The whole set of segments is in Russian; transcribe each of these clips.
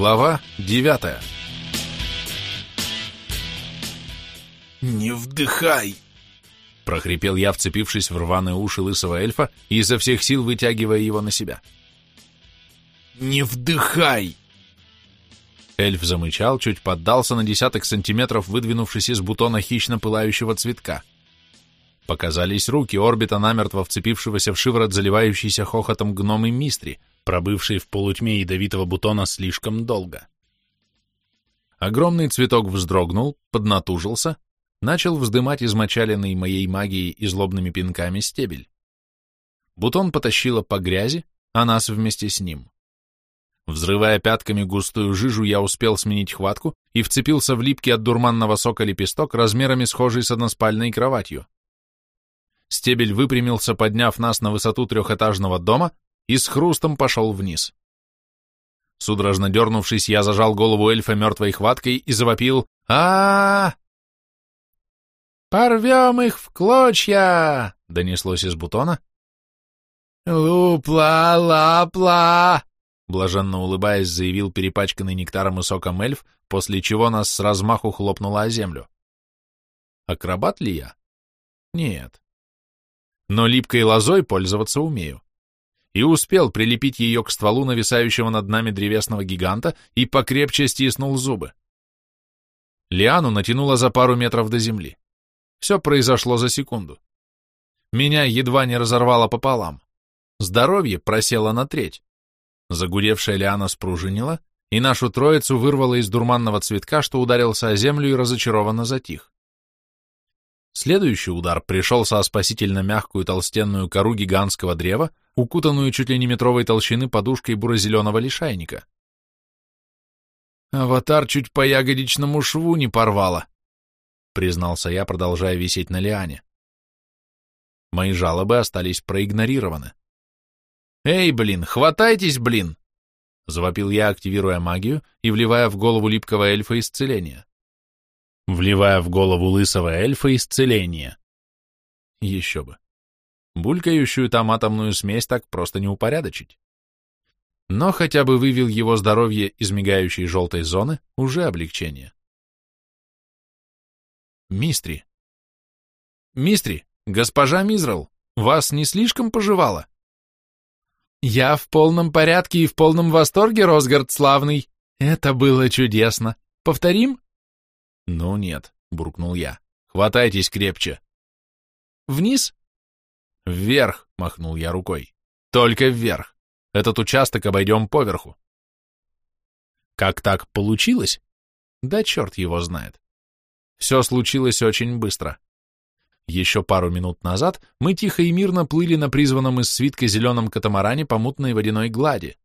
Глава девятая «Не вдыхай!» — прохрипел я, вцепившись в рваные уши лысого эльфа и изо всех сил вытягивая его на себя. «Не вдыхай!» Эльф замычал, чуть поддался на десяток сантиметров, выдвинувшись из бутона хищно пылающего цветка. Показались руки орбита, намертво вцепившегося в шиворот заливающийся хохотом гномы Мистри, пробывший в полутьме ядовитого бутона слишком долго. Огромный цветок вздрогнул, поднатужился, начал вздымать измочаленный моей магией и злобными пинками стебель. Бутон потащило по грязи, а нас вместе с ним. Взрывая пятками густую жижу, я успел сменить хватку и вцепился в липкий от дурманного сока лепесток размерами схожий с односпальной кроватью. Стебель выпрямился, подняв нас на высоту трехэтажного дома, и с хрустом пошел вниз. Судорожно дернувшись, я зажал голову эльфа мертвой хваткой и завопил а, -а, -а, «Порвем их в клочья!» — донеслось из бутона. «Лупла-лапла!» блаженно улыбаясь, заявил перепачканный нектаром и соком эльф, после чего нас с размаху хлопнуло о землю. Акробат ли я? Нет. Но липкой лозой пользоваться умею. И успел прилепить ее к стволу нависающего над нами древесного гиганта и покрепче стиснул зубы. Лиану натянуло за пару метров до земли. Все произошло за секунду. Меня едва не разорвало пополам. Здоровье просело на треть. Загудевшая лиана спружинила, и нашу троицу вырвало из дурманного цветка, что ударился о землю и разочарованно затих. Следующий удар пришелся о спасительно мягкую толстенную кору гигантского древа, укутанную чуть ли не метровой толщины подушкой буро-зеленого лишайника. «Аватар чуть по ягодичному шву не порвало», — признался я, продолжая висеть на лиане. Мои жалобы остались проигнорированы. «Эй, блин, хватайтесь, блин!» — завопил я, активируя магию и вливая в голову липкого эльфа исцеление. Вливая в голову лысого эльфа исцеление. Еще бы. Булькающую там атомную смесь так просто не упорядочить. Но хотя бы вывел его здоровье из мигающей желтой зоны, уже облегчение. Мистри. Мистри, госпожа Мизрал, вас не слишком пожевало? Я в полном порядке и в полном восторге, Росгард славный. Это было чудесно. Повторим? Ну нет, буркнул я. Хватайтесь крепче. Вниз? Вверх, махнул я рукой. Только вверх. Этот участок обойдем поверху. Как так получилось? Да черт его знает. Все случилось очень быстро. Еще пару минут назад мы тихо и мирно плыли на призванном из свитка зеленом катамаране по мутной водяной глади.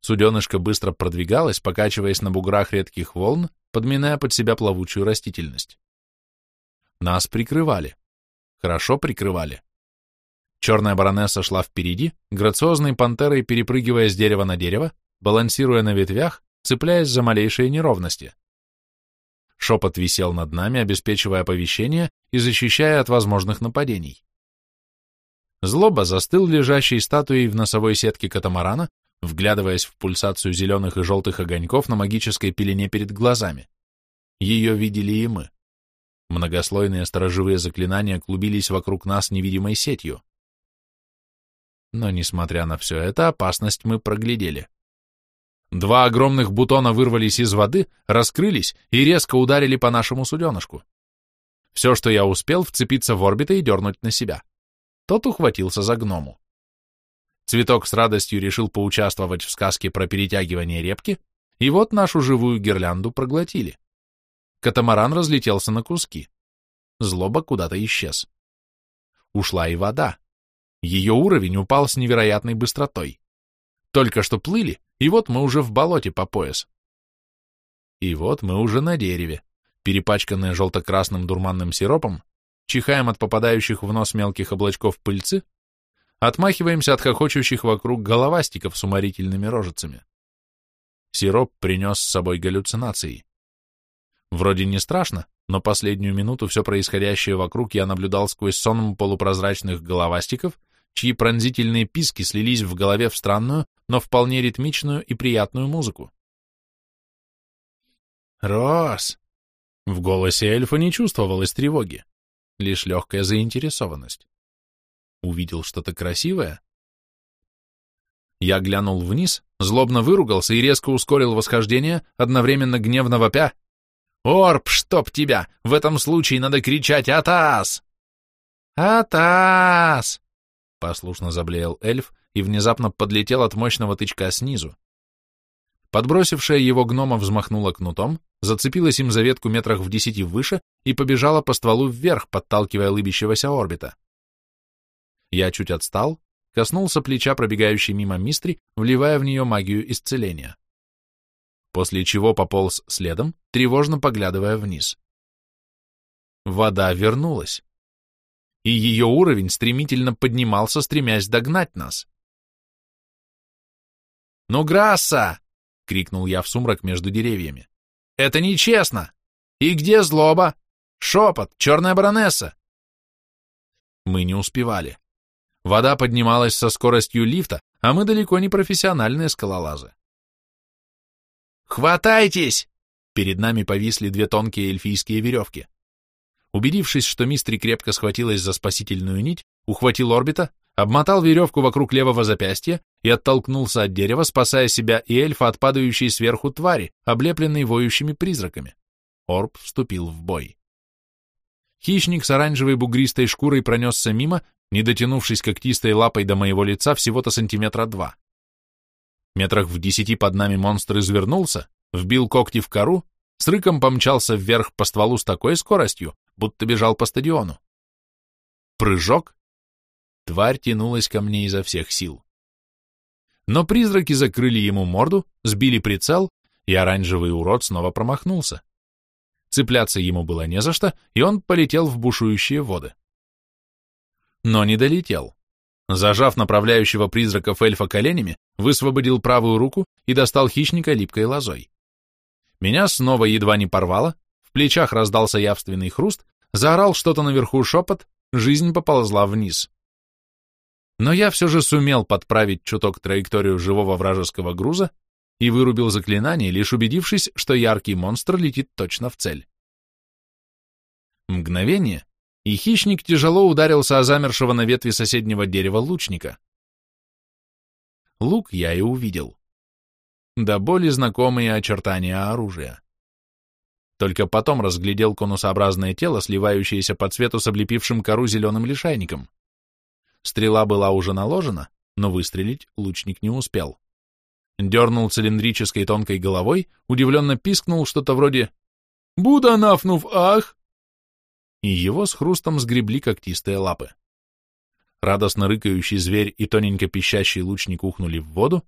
Суденышко быстро продвигалось, покачиваясь на буграх редких волн, подминая под себя плавучую растительность. Нас прикрывали. Хорошо прикрывали. Черная баронесса шла впереди, грациозной пантерой перепрыгивая с дерева на дерево, балансируя на ветвях, цепляясь за малейшие неровности. Шепот висел над нами, обеспечивая оповещение и защищая от возможных нападений. Злоба застыл лежащей статуей в носовой сетке катамарана, вглядываясь в пульсацию зеленых и желтых огоньков на магической пелене перед глазами. Ее видели и мы. Многослойные сторожевые заклинания клубились вокруг нас невидимой сетью. Но, несмотря на все это, опасность мы проглядели. Два огромных бутона вырвались из воды, раскрылись и резко ударили по нашему суденышку. Все, что я успел, вцепиться в орбиты и дернуть на себя. Тот ухватился за гному. Цветок с радостью решил поучаствовать в сказке про перетягивание репки, и вот нашу живую гирлянду проглотили. Катамаран разлетелся на куски. Злоба куда-то исчез. Ушла и вода. Ее уровень упал с невероятной быстротой. Только что плыли, и вот мы уже в болоте по пояс. И вот мы уже на дереве, перепачканные желто-красным дурманным сиропом, чихаем от попадающих в нос мелких облачков пыльцы, отмахиваемся от хохочущих вокруг головастиков с уморительными рожицами. Сироп принес с собой галлюцинации. Вроде не страшно, но последнюю минуту все происходящее вокруг я наблюдал сквозь сон полупрозрачных головастиков чьи пронзительные писки слились в голове в странную, но вполне ритмичную и приятную музыку. Рос!» В голосе эльфа не чувствовалось тревоги, лишь легкая заинтересованность. Увидел что-то красивое? Я глянул вниз, злобно выругался и резко ускорил восхождение, одновременно гневно вопя. «Орб, чтоб тебя! В этом случае надо кричать «Атас!» «Атас!» — послушно заблеял эльф и внезапно подлетел от мощного тычка снизу. Подбросившая его гнома взмахнула кнутом, зацепилась им за ветку метрах в десяти выше и побежала по стволу вверх, подталкивая лыбящегося орбита. Я чуть отстал, коснулся плеча пробегающей мимо мистри, вливая в нее магию исцеления. После чего пополз следом, тревожно поглядывая вниз. Вода вернулась и ее уровень стремительно поднимался, стремясь догнать нас. «Ну, Грасса!» — крикнул я в сумрак между деревьями. «Это нечестно! И где злоба? Шепот, черная баронесса!» Мы не успевали. Вода поднималась со скоростью лифта, а мы далеко не профессиональные скалолазы. «Хватайтесь!» Перед нами повисли две тонкие эльфийские веревки. Убедившись, что Мистри крепко схватилась за спасительную нить, ухватил орбита, обмотал веревку вокруг левого запястья и оттолкнулся от дерева, спасая себя и эльфа от падающей сверху твари, облепленной воющими призраками. Орб вступил в бой. Хищник с оранжевой бугристой шкурой пронесся мимо, не дотянувшись когтистой лапой до моего лица всего-то сантиметра два. Метрах в десяти под нами монстр извернулся, вбил когти в кору, с рыком помчался вверх по стволу с такой скоростью, будто бежал по стадиону. Прыжок. Тварь тянулась ко мне изо всех сил. Но призраки закрыли ему морду, сбили прицел, и оранжевый урод снова промахнулся. Цепляться ему было не за что, и он полетел в бушующие воды. Но не долетел. Зажав направляющего призраков эльфа коленями, высвободил правую руку и достал хищника липкой лозой. Меня снова едва не порвало, в плечах раздался явственный хруст, заорал что-то наверху шепот, жизнь поползла вниз. Но я все же сумел подправить чуток траекторию живого вражеского груза и вырубил заклинание, лишь убедившись, что яркий монстр летит точно в цель. Мгновение, и хищник тяжело ударился о замершего на ветви соседнего дерева лучника. Лук я и увидел. Да более знакомые очертания оружия. Только потом разглядел конусообразное тело, сливающееся по цвету с облепившим кору зеленым лишайником. Стрела была уже наложена, но выстрелить лучник не успел. Дернул цилиндрической тонкой головой, удивленно пискнул что-то вроде «Буда нафнув, ах!» И его с хрустом сгребли когтистые лапы. Радостно рыкающий зверь и тоненько пищащий лучник ухнули в воду,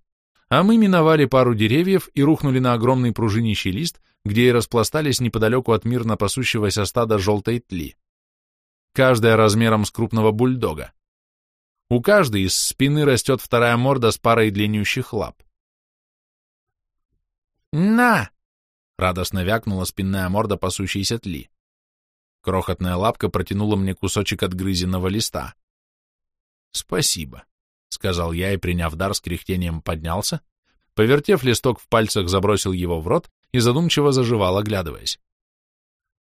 а мы миновали пару деревьев и рухнули на огромный пружинищий лист, где и распластались неподалеку от мирно пасущегося стада желтой тли. Каждая размером с крупного бульдога. У каждой из спины растет вторая морда с парой длиннющих лап. «На!» — радостно вякнула спинная морда пасущейся тли. Крохотная лапка протянула мне кусочек отгрызенного листа. «Спасибо», — сказал я и, приняв дар, с кряхтением поднялся, повертев листок в пальцах, забросил его в рот и задумчиво заживал, оглядываясь.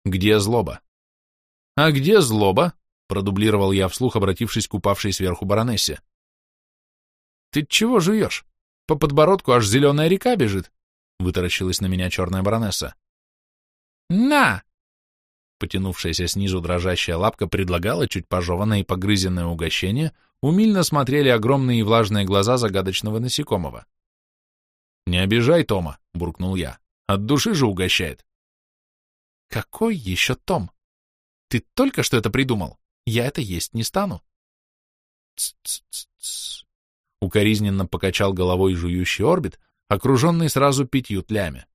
«Где злоба?» «А где злоба?» — продублировал я вслух, обратившись к упавшей сверху баронессе. «Ты чего жуешь? По подбородку аж зеленая река бежит!» — вытаращилась на меня черная баронесса. «На!» Потянувшаяся снизу дрожащая лапка предлагала чуть пожеванное и погрызенное угощение, умильно смотрели огромные и влажные глаза загадочного насекомого. «Не обижай Тома», — буркнул я. От души же угощает. Какой еще Том? Ты только что это придумал. Я это есть не стану. Ц-ц-ц-ц. Укоризненно покачал головой жующий орбит, окруженный сразу пятью тлями.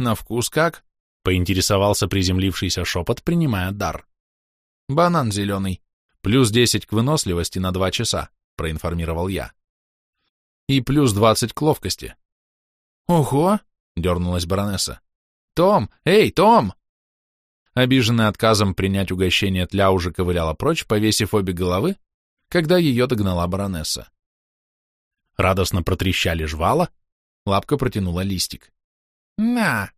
На вкус как? Поинтересовался приземлившийся шепот, принимая дар. Банан зеленый. Плюс десять к выносливости на два часа, проинформировал я. И плюс двадцать к ловкости. «Ого!» — дернулась баронесса. «Том! Эй, Том!» Обиженная отказом принять угощение тля уже ковыляла прочь, повесив обе головы, когда ее догнала баронесса. Радостно протрещали жвала, лапка протянула листик. На!»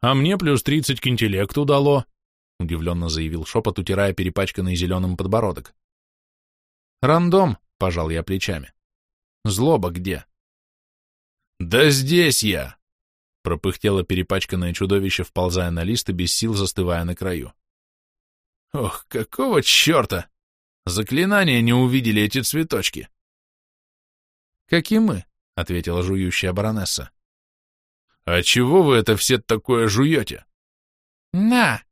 «А мне плюс тридцать к интеллекту дало», — удивленно заявил шепот, утирая перепачканный зеленым подбородок. «Рандом», — пожал я плечами. «Злоба где?» «Да здесь я!» — пропыхтело перепачканное чудовище, вползая на лист и без сил застывая на краю. «Ох, какого черта! Заклинания не увидели эти цветочки!» «Как и мы», — ответила жующая баронесса. «А чего вы это все такое жуете?» «На!»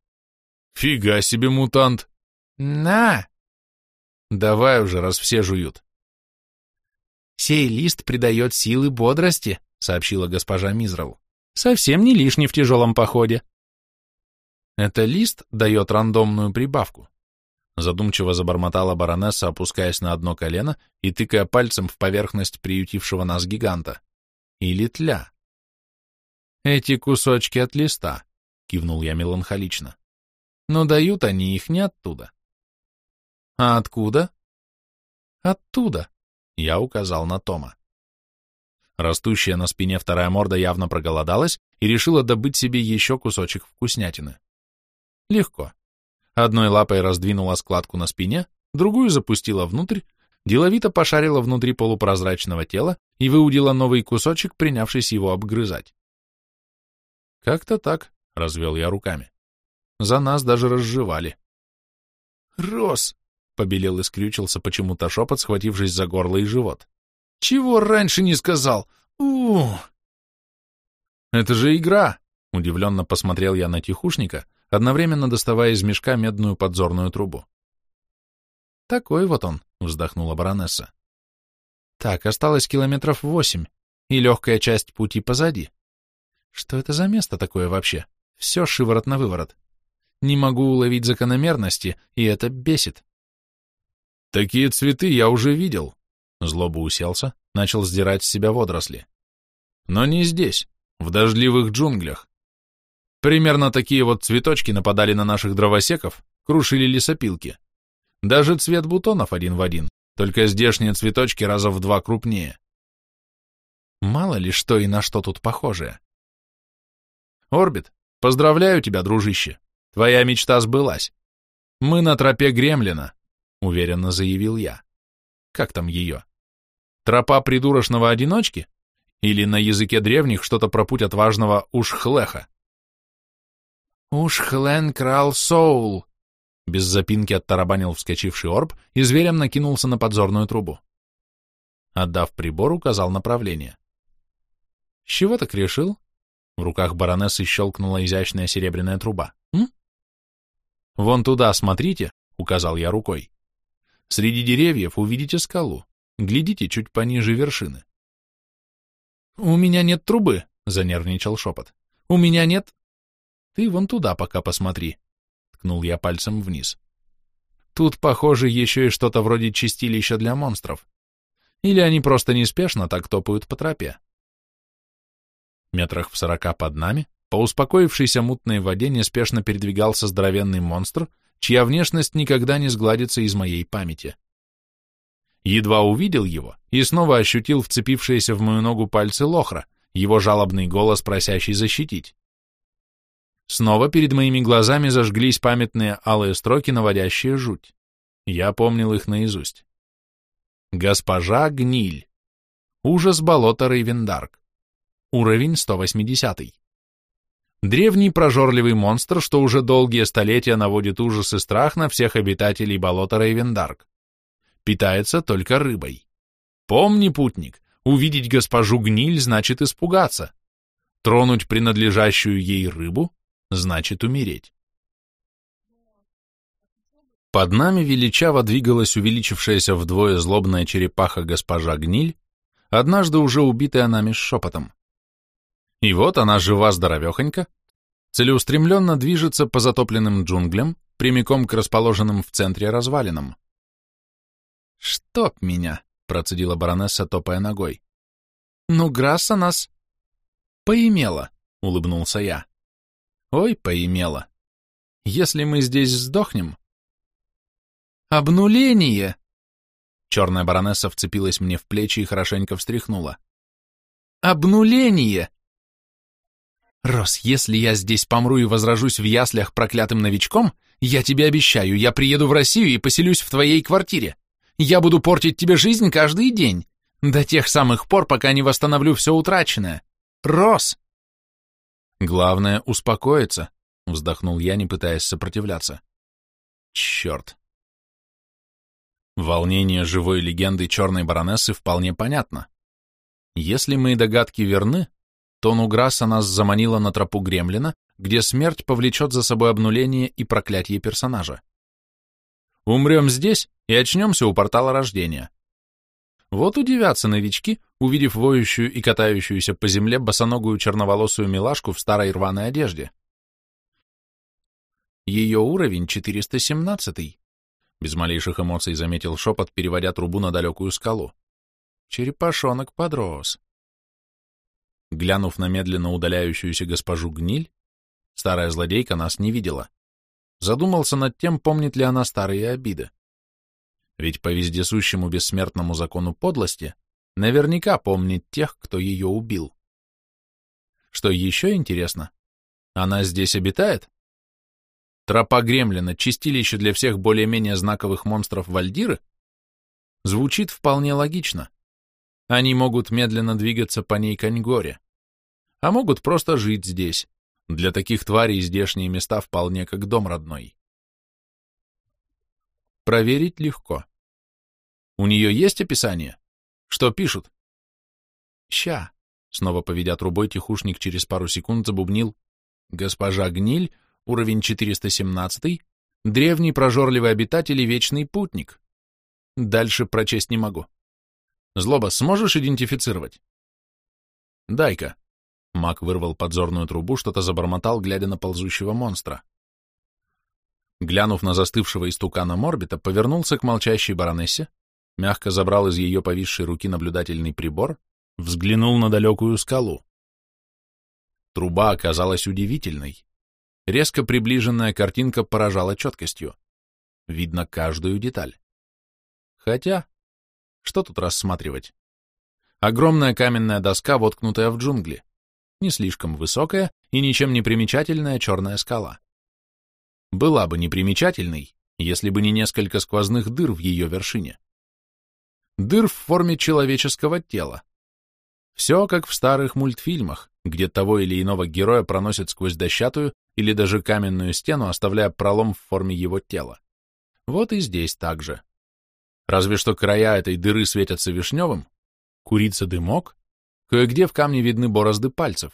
«Фига себе, мутант!» «На!» «Давай уже, раз все жуют». «Сей лист придает силы бодрости», — сообщила госпожа Мизрал. «Совсем не лишний в тяжелом походе». «Это лист дает рандомную прибавку», — задумчиво забормотала баронесса, опускаясь на одно колено и тыкая пальцем в поверхность приютившего нас гиганта. «Или тля». «Эти кусочки от листа», — кивнул я меланхолично. «Но дают они их не оттуда». «А откуда?» «Оттуда», — я указал на Тома. Растущая на спине вторая морда явно проголодалась и решила добыть себе еще кусочек вкуснятины. Легко. Одной лапой раздвинула складку на спине, другую запустила внутрь, деловито пошарила внутри полупрозрачного тела и выудила новый кусочек, принявшись его обгрызать. Как-то так, развел я руками. За нас даже разжевали. Рос, побелел и скрючился почему-то шепот, схватившись за горло и живот. Чего раньше не сказал? у Это же игра! Удивленно посмотрел я на тихушника, одновременно доставая из мешка медную подзорную трубу. Такой вот он, вздохнула баронесса. Так, осталось километров восемь, и легкая часть пути позади. Что это за место такое вообще? Все шиворот на выворот. Не могу уловить закономерности, и это бесит. Такие цветы я уже видел. Злоба уселся, начал сдирать с себя водоросли. Но не здесь, в дождливых джунглях. Примерно такие вот цветочки нападали на наших дровосеков, крушили лесопилки. Даже цвет бутонов один в один, только здешние цветочки раза в два крупнее. Мало ли что и на что тут похожее. Орбит, поздравляю тебя, дружище. Твоя мечта сбылась. Мы на тропе Гремлина, уверенно заявил я. Как там ее? Тропа придурочного одиночки? Или на языке древних что-то про путь отважного Ушхлеха? Ушхлен крал соул, без запинки оттарабанил вскочивший орб и зверем накинулся на подзорную трубу. Отдав прибор, указал направление. С чего так решил? В руках баронессы щелкнула изящная серебряная труба. М? «Вон туда, смотрите», — указал я рукой. «Среди деревьев увидите скалу. Глядите чуть пониже вершины». «У меня нет трубы», — занервничал шепот. «У меня нет...» «Ты вон туда пока посмотри», — ткнул я пальцем вниз. «Тут, похоже, еще и что-то вроде чистилища для монстров. Или они просто неспешно так топают по тропе» метрах в сорока под нами, по успокоившейся мутной воде неспешно передвигался здоровенный монстр, чья внешность никогда не сгладится из моей памяти. Едва увидел его и снова ощутил вцепившиеся в мою ногу пальцы лохра, его жалобный голос, просящий защитить. Снова перед моими глазами зажглись памятные алые строки, наводящие жуть. Я помнил их наизусть. Госпожа Гниль. Ужас болота Рейвендарк. Уровень 180. Древний прожорливый монстр, что уже долгие столетия наводит ужас и страх на всех обитателей болота Рейвендарк. Питается только рыбой. Помни, путник, увидеть госпожу гниль значит испугаться. Тронуть принадлежащую ей рыбу значит умереть. Под нами величаво двигалась увеличившаяся вдвое злобная черепаха госпожа Гниль, однажды уже убитая нами шепотом. И вот она жива-здоровехонька, целеустремленно движется по затопленным джунглям, прямиком к расположенным в центре развалинам. «Чтоб меня!» — процедила баронесса, топая ногой. «Ну, Грасса нас...» «Поимела», — улыбнулся я. «Ой, поимела. Если мы здесь сдохнем...» «Обнуление!» Черная баронесса вцепилась мне в плечи и хорошенько встряхнула. «Обнуление!» Рос, если я здесь помру и возражусь в яслях проклятым новичком, я тебе обещаю, я приеду в Россию и поселюсь в твоей квартире. Я буду портить тебе жизнь каждый день, до тех самых пор, пока не восстановлю все утраченное. Рос!» «Главное — успокоиться», — вздохнул я, не пытаясь сопротивляться. «Черт!» Волнение живой легенды черной баронессы вполне понятно. Если мои догадки верны, то Нуграсса нас заманила на тропу Гремлина, где смерть повлечет за собой обнуление и проклятие персонажа. Умрем здесь и очнемся у портала рождения. Вот удивятся новички, увидев воющую и катающуюся по земле босоногую черноволосую милашку в старой рваной одежде. Ее уровень 417 без малейших эмоций заметил шепот, переводя трубу на далекую скалу. Черепашонок подрос. Глянув на медленно удаляющуюся госпожу Гниль, старая злодейка нас не видела. Задумался над тем, помнит ли она старые обиды. Ведь по вездесущему бессмертному закону подлости наверняка помнит тех, кто ее убил. Что еще интересно, она здесь обитает? Тропа Гремлина, чистилище для всех более-менее знаковых монстров Вальдиры? Звучит вполне логично. Они могут медленно двигаться по ней Коньгоре, а могут просто жить здесь. Для таких тварей здешние места вполне как дом родной. Проверить легко. У нее есть описание? Что пишут? Ща. Снова поведя трубой, тихушник через пару секунд забубнил. Госпожа Гниль уровень 417, древний прожорливый обитатель и вечный путник. Дальше прочесть не могу. Злоба, сможешь идентифицировать? Дай-ка. Маг вырвал подзорную трубу, что-то забормотал, глядя на ползущего монстра. Глянув на застывшего истукана Морбита, повернулся к молчащей баронессе, мягко забрал из ее повисшей руки наблюдательный прибор, взглянул на далекую скалу. Труба оказалась удивительной. Резко приближенная картинка поражала четкостью. Видно каждую деталь. Хотя, что тут рассматривать? Огромная каменная доска, воткнутая в джунгли. Не слишком высокая и ничем не примечательная черная скала. Была бы непримечательной, если бы не несколько сквозных дыр в ее вершине. Дыр в форме человеческого тела. Все как в старых мультфильмах, где того или иного героя проносят сквозь дощатую или даже каменную стену, оставляя пролом в форме его тела. Вот и здесь так же. Разве что края этой дыры светятся вишневым, курица дымок, кое-где в камне видны борозды пальцев.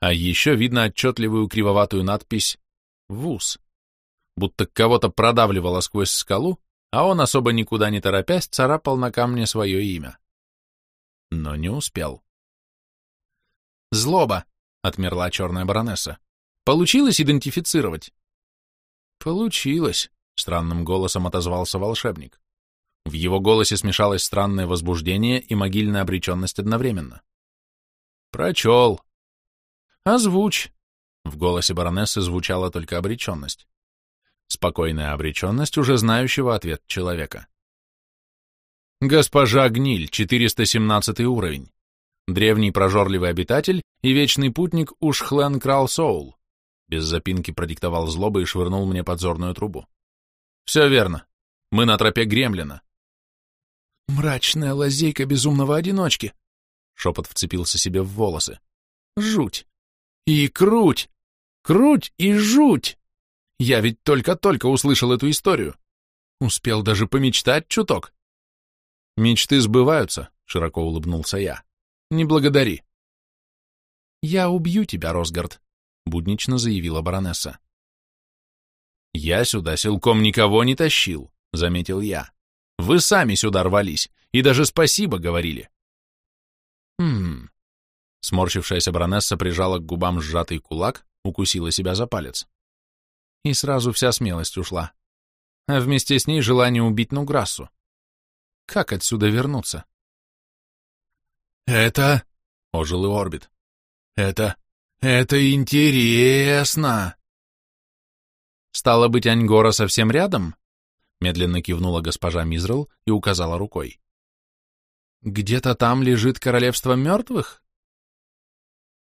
А еще видно отчетливую кривоватую надпись «ВУЗ», будто кого-то продавливало сквозь скалу, а он, особо никуда не торопясь, царапал на камне свое имя. Но не успел. «Злоба!» — отмерла черная баронесса. Получилось идентифицировать? Получилось, странным голосом отозвался волшебник. В его голосе смешалось странное возбуждение и могильная обреченность одновременно. Прочел. Озвучь. В голосе баронессы звучала только обреченность. Спокойная обреченность уже знающего ответ человека. Госпожа Гниль, 417 уровень. Древний прожорливый обитатель и вечный путник Ушхлен Крал Соул. Без запинки продиктовал злоба и швырнул мне подзорную трубу. Все верно. Мы на тропе Гремлина. Мрачная лазейка безумного одиночки. Шепот вцепился себе в волосы. Жуть. И круть. Круть и жуть. Я ведь только-только услышал эту историю. Успел даже помечтать чуток. Мечты сбываются, широко улыбнулся я. Не благодари. Я убью тебя, Росгард, буднично заявила баронесса. «Я сюда силком никого не тащил», — заметил я. «Вы сами сюда рвались и даже спасибо говорили». «Хм...» Сморщившаяся баронесса прижала к губам сжатый кулак, укусила себя за палец. И сразу вся смелость ушла. А вместе с ней желание убить Нуграссу. Как отсюда вернуться? «Это...» — ожил и Орбит. «Это... «Это интересно!» «Стало быть, Аньгора совсем рядом?» Медленно кивнула госпожа Мизрел и указала рукой. «Где-то там лежит королевство мертвых?»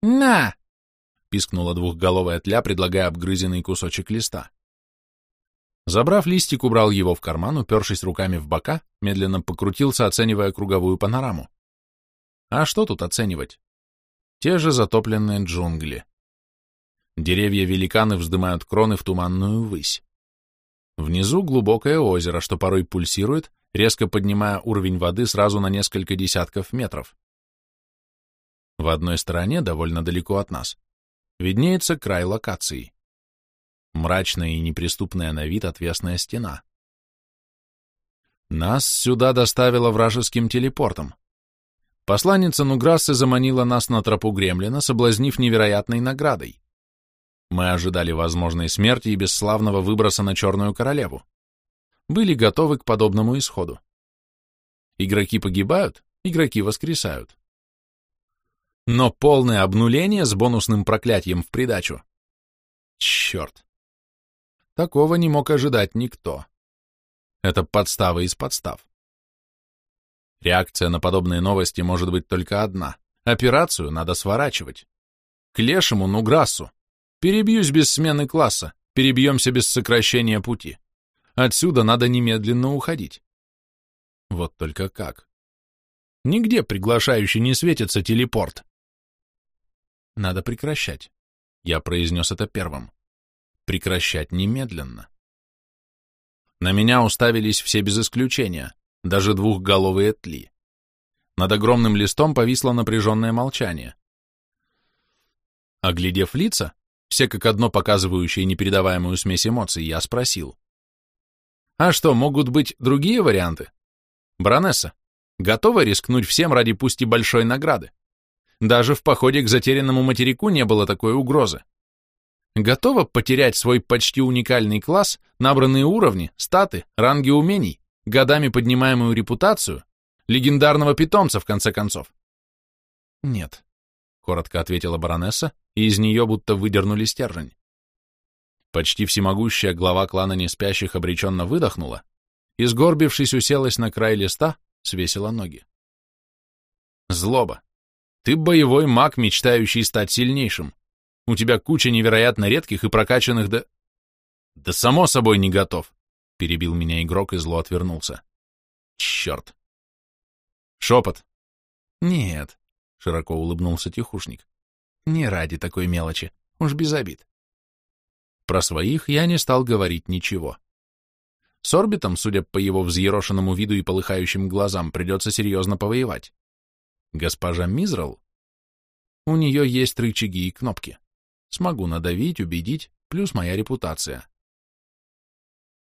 «На!» — пискнула двухголовая тля, предлагая обгрызенный кусочек листа. Забрав листик, убрал его в карман, упершись руками в бока, медленно покрутился, оценивая круговую панораму. А что тут оценивать? Те же затопленные джунгли. Деревья-великаны вздымают кроны в туманную высь. Внизу глубокое озеро, что порой пульсирует, резко поднимая уровень воды сразу на несколько десятков метров. В одной стороне, довольно далеко от нас, виднеется край локации. Мрачная и неприступная на вид отвесная стена. Нас сюда доставило вражеским телепортом. Посланница Нуграссы заманила нас на тропу Гремлина, соблазнив невероятной наградой. Мы ожидали возможной смерти и бесславного выброса на Черную Королеву. Были готовы к подобному исходу. Игроки погибают, игроки воскресают. Но полное обнуление с бонусным проклятием в придачу. Черт. Такого не мог ожидать никто. Это подстава из подстав. Реакция на подобные новости может быть только одна. Операцию надо сворачивать. К лешему Нуграссу. Перебьюсь без смены класса, перебьемся без сокращения пути. Отсюда надо немедленно уходить. Вот только как? Нигде приглашающий не светится телепорт. Надо прекращать. Я произнес это первым. Прекращать немедленно. На меня уставились все без исключения, даже двухголовые тли. Над огромным листом повисло напряженное молчание. Оглядев лица, все как одно показывающие непередаваемую смесь эмоций, я спросил. А что, могут быть другие варианты? Баронесса, готова рискнуть всем ради пусть и большой награды? Даже в походе к затерянному материку не было такой угрозы. Готова потерять свой почти уникальный класс, набранные уровни, статы, ранги умений, годами поднимаемую репутацию, легендарного питомца, в конце концов? Нет, коротко ответила баронесса, и из нее будто выдернули стержень. Почти всемогущая глава клана неспящих обреченно выдохнула и, сгорбившись, уселась на край листа, свесила ноги. Злоба. Ты боевой маг, мечтающий стать сильнейшим. У тебя куча невероятно редких и прокачанных до... Да само собой не готов, перебил меня игрок и зло отвернулся. Черт. Шепот. Нет, широко улыбнулся тихушник. Не ради такой мелочи, уж без обид. Про своих я не стал говорить ничего. С орбитом, судя по его взъерошенному виду и полыхающим глазам, придется серьезно повоевать. Госпожа Мизрал? У нее есть рычаги и кнопки. Смогу надавить, убедить, плюс моя репутация.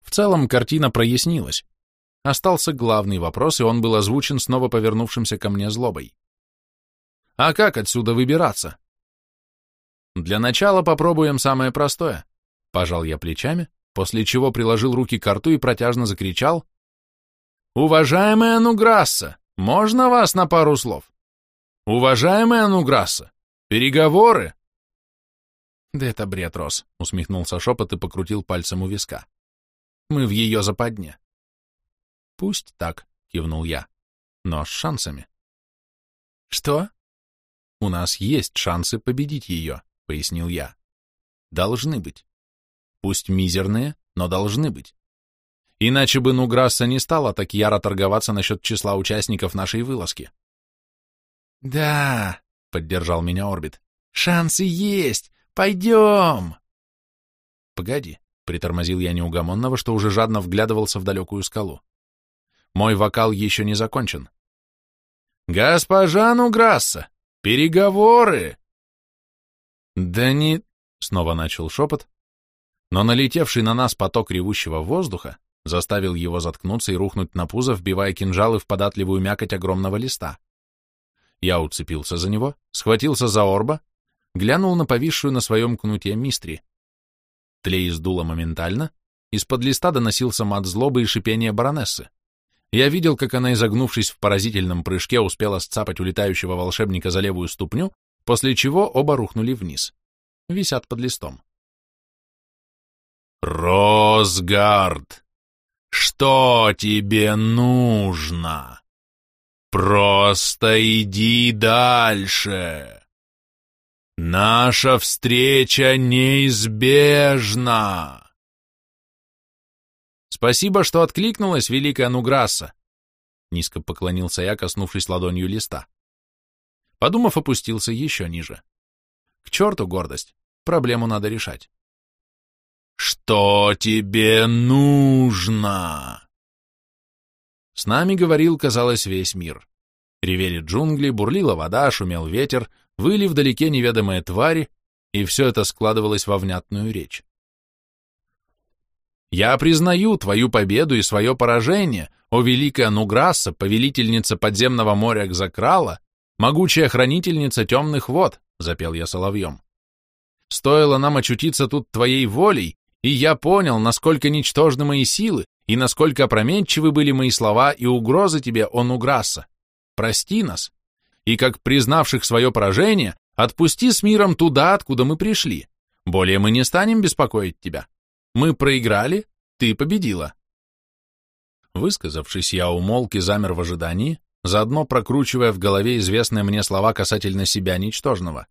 В целом картина прояснилась. Остался главный вопрос, и он был озвучен снова повернувшимся ко мне злобой. А как отсюда выбираться? Для начала попробуем самое простое. Пожал я плечами, после чего приложил руки к рту и протяжно закричал. Уважаемая Нуграсса, можно вас на пару слов? Уважаемая Нуграсса, переговоры? Да это бред, Рос, усмехнулся шепот и покрутил пальцем у виска. Мы в ее западне. Пусть так, кивнул я, но с шансами. Что? У нас есть шансы победить ее пояснил я. Должны быть. Пусть мизерные, но должны быть. Иначе бы Нуграсса не стала так яро торговаться насчет числа участников нашей вылазки. «Да», — поддержал меня Орбит, — «шансы есть! Пойдем!» «Погоди», — притормозил я неугомонного, что уже жадно вглядывался в далекую скалу. «Мой вокал еще не закончен». «Госпожа Нуграсса! Переговоры!» «Да не...» — снова начал шепот, но налетевший на нас поток ревущего воздуха заставил его заткнуться и рухнуть на пузо, вбивая кинжалы в податливую мякоть огромного листа. Я уцепился за него, схватился за орба, глянул на повисшую на своем кнуте мистри. Тлей сдуло моментально, из-под листа доносился мат злобы и шипение баронессы. Я видел, как она, изогнувшись в поразительном прыжке, успела сцапать улетающего волшебника за левую ступню после чего оба рухнули вниз. Висят под листом. «Росгард, что тебе нужно? Просто иди дальше!» Наша встреча неизбежна. Спасибо, что откликнулась, великая Нуграсса. Низко поклонился я, коснувшись ладонью листа. Подумав, опустился еще ниже. К черту гордость, проблему надо решать. «Что тебе нужно?» С нами говорил, казалось, весь мир. Ревели джунгли, бурлила вода, шумел ветер, выли вдалеке неведомые твари, и все это складывалось во внятную речь. «Я признаю твою победу и свое поражение, о великая Нуграсса, повелительница подземного моря Гзакрала, могучая хранительница темных вод», — запел я соловьем. «Стоило нам очутиться тут твоей волей, и я понял, насколько ничтожны мои силы, и насколько опрометчивы были мои слова и угрозы тебе, о Нуграсса. Прости нас, и как признавших свое поражение, отпусти с миром туда, откуда мы пришли. Более мы не станем беспокоить тебя. Мы проиграли, ты победила. Высказавшись, я умолк и замер в ожидании, заодно прокручивая в голове известные мне слова касательно себя ничтожного.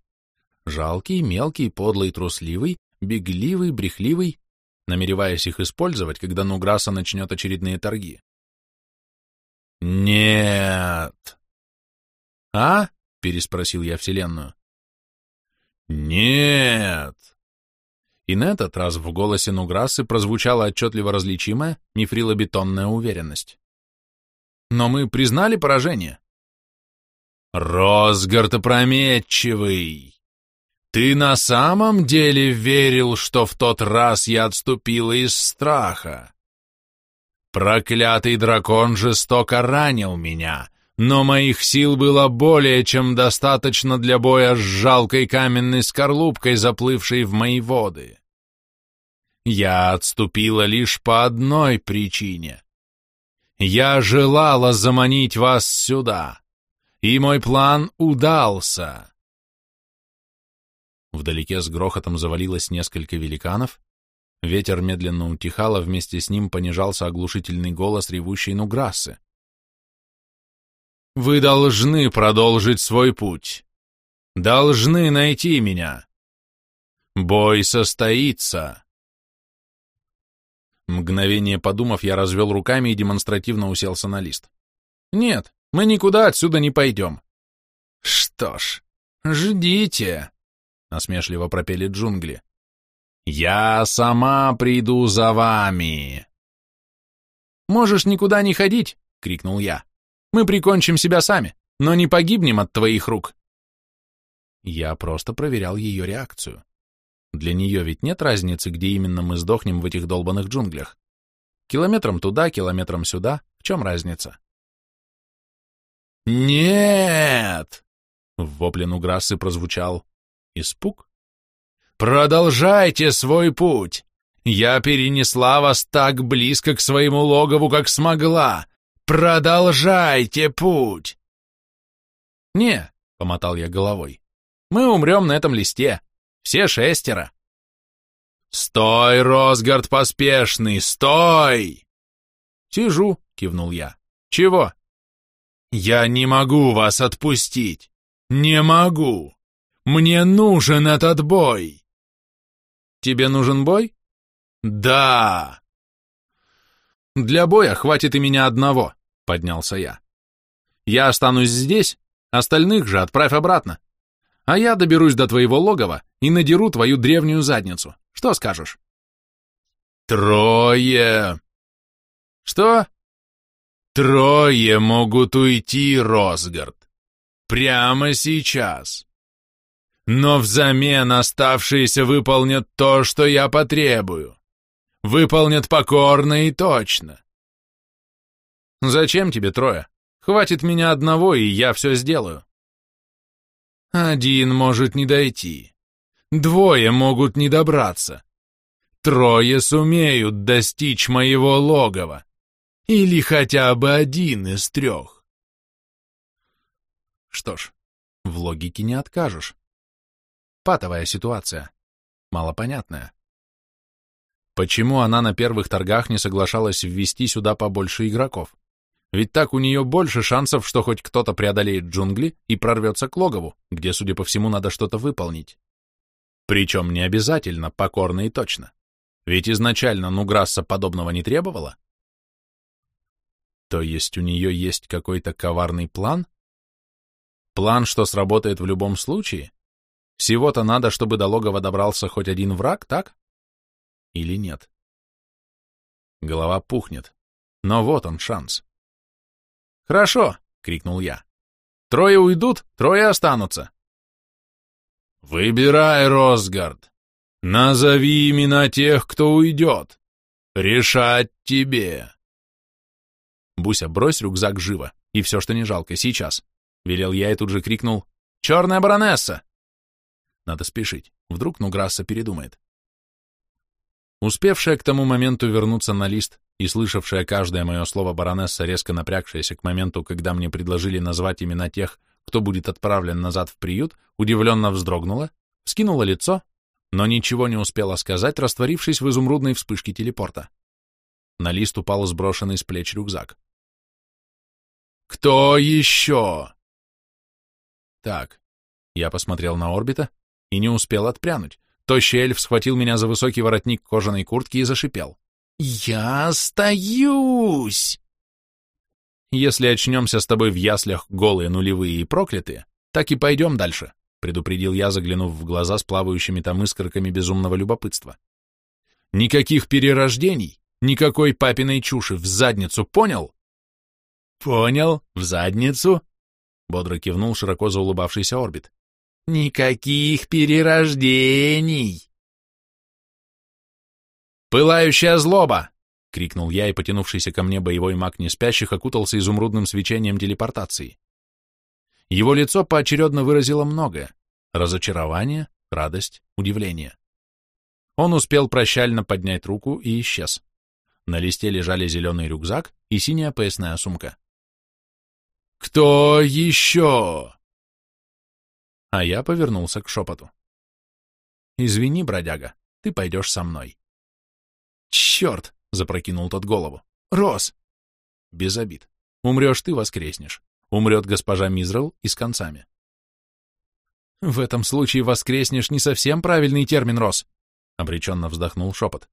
Жалкий, мелкий, подлый, трусливый, бегливый, брехливый, намереваясь их использовать, когда Нуграса начнет очередные торги. «Нет!» «А?» — переспросил я Вселенную. «Нет!» И на этот раз в голосе Нуграсы прозвучала отчетливо различимая мифрилобетонная уверенность. «Но мы признали поражение». «Росгард опрометчивый! Ты на самом деле верил, что в тот раз я отступила из страха? Проклятый дракон жестоко ранил меня, но моих сил было более чем достаточно для боя с жалкой каменной скорлупкой, заплывшей в мои воды. Я отступила лишь по одной причине. Я желала заманить вас сюда, и мой план удался. Вдалеке с грохотом завалилось несколько великанов, ветер медленно утихал, а вместе с ним понижался оглушительный голос ревущей Нуграссы. Вы должны продолжить свой путь. Должны найти меня. Бой состоится. Мгновение подумав, я развел руками и демонстративно уселся на лист. Нет, мы никуда отсюда не пойдем. Что ж, ждите, насмешливо пропели джунгли. Я сама приду за вами. Можешь никуда не ходить, крикнул я. Мы прикончим себя сами, но не погибнем от твоих рук. Я просто проверял ее реакцию. Для нее ведь нет разницы, где именно мы сдохнем в этих долбанных джунглях. Километром туда, километром сюда. В чем разница? «Нет!» — в вопле Нуграссы прозвучал испуг. «Продолжайте свой путь! Я перенесла вас так близко к своему логову, как смогла. Продолжайте путь!» «Не», — помотал я головой, — «мы умрем на этом листе. Все шестеро». «Стой, Росгард поспешный, стой!» «Сижу», — кивнул я. «Чего?» «Я не могу вас отпустить. Не могу. Мне нужен этот бой». «Тебе нужен бой?» «Да». «Для боя хватит и меня одного поднялся я. Я останусь здесь, остальных же отправь обратно. А я доберусь до твоего логова и надеру твою древнюю задницу. Что скажешь? Трое. Что? Трое могут уйти, Росгард. Прямо сейчас. Но взамен оставшиеся выполнят то, что я потребую. Выполнят покорно и точно. Зачем тебе трое? Хватит меня одного, и я все сделаю. Один может не дойти. Двое могут не добраться. Трое сумеют достичь моего логова. Или хотя бы один из трех. Что ж, в логике не откажешь. Патовая ситуация. Малопонятная. Почему она на первых торгах не соглашалась ввести сюда побольше игроков? Ведь так у нее больше шансов, что хоть кто-то преодолеет джунгли и прорвется к логову, где, судя по всему, надо что-то выполнить. Причем не обязательно, покорно и точно. Ведь изначально Нуграсса подобного не требовала. То есть у нее есть какой-то коварный план? План, что сработает в любом случае? Всего-то надо, чтобы до логова добрался хоть один враг, так? Или нет? Голова пухнет. Но вот он шанс. «Хорошо!» — крикнул я. «Трое уйдут, трое останутся!» «Выбирай, Росгард! Назови имена тех, кто уйдет! Решать тебе!» «Буся, брось рюкзак живо, и все, что не жалко, сейчас!» — велел я и тут же крикнул. «Черная баронесса!» Надо спешить, вдруг Нуграсса передумает. Успевшая к тому моменту вернуться на лист и слышавшая каждое мое слово баронесса, резко напрягшаяся к моменту, когда мне предложили назвать имена тех, кто будет отправлен назад в приют, удивленно вздрогнула, скинула лицо, но ничего не успела сказать, растворившись в изумрудной вспышке телепорта. На лист упал сброшенный с плеч рюкзак. «Кто еще?» Так, я посмотрел на орбита и не успел отпрянуть. Тощий эльф схватил меня за высокий воротник кожаной куртки и зашипел. «Я остаюсь!» «Если очнемся с тобой в яслях голые, нулевые и проклятые, так и пойдем дальше», предупредил я, заглянув в глаза с плавающими там искорками безумного любопытства. «Никаких перерождений, никакой папиной чуши, в задницу, понял?» «Понял, в задницу», — бодро кивнул широко заулыбавшийся орбит. «Никаких перерождений!» «Пылающая злоба!» — крикнул я, и потянувшийся ко мне боевой маг неспящих окутался изумрудным свечением телепортации. Его лицо поочередно выразило многое — разочарование, радость, удивление. Он успел прощально поднять руку и исчез. На листе лежали зеленый рюкзак и синяя поясная сумка. «Кто еще?» А я повернулся к шепоту. «Извини, бродяга, ты пойдешь со мной». «Черт!» — запрокинул тот голову. «Рос!» «Без обид. Умрешь ты, воскреснешь. Умрет госпожа Мизрел и с концами». «В этом случае воскреснешь не совсем правильный термин, Рос», — обреченно вздохнул шепот.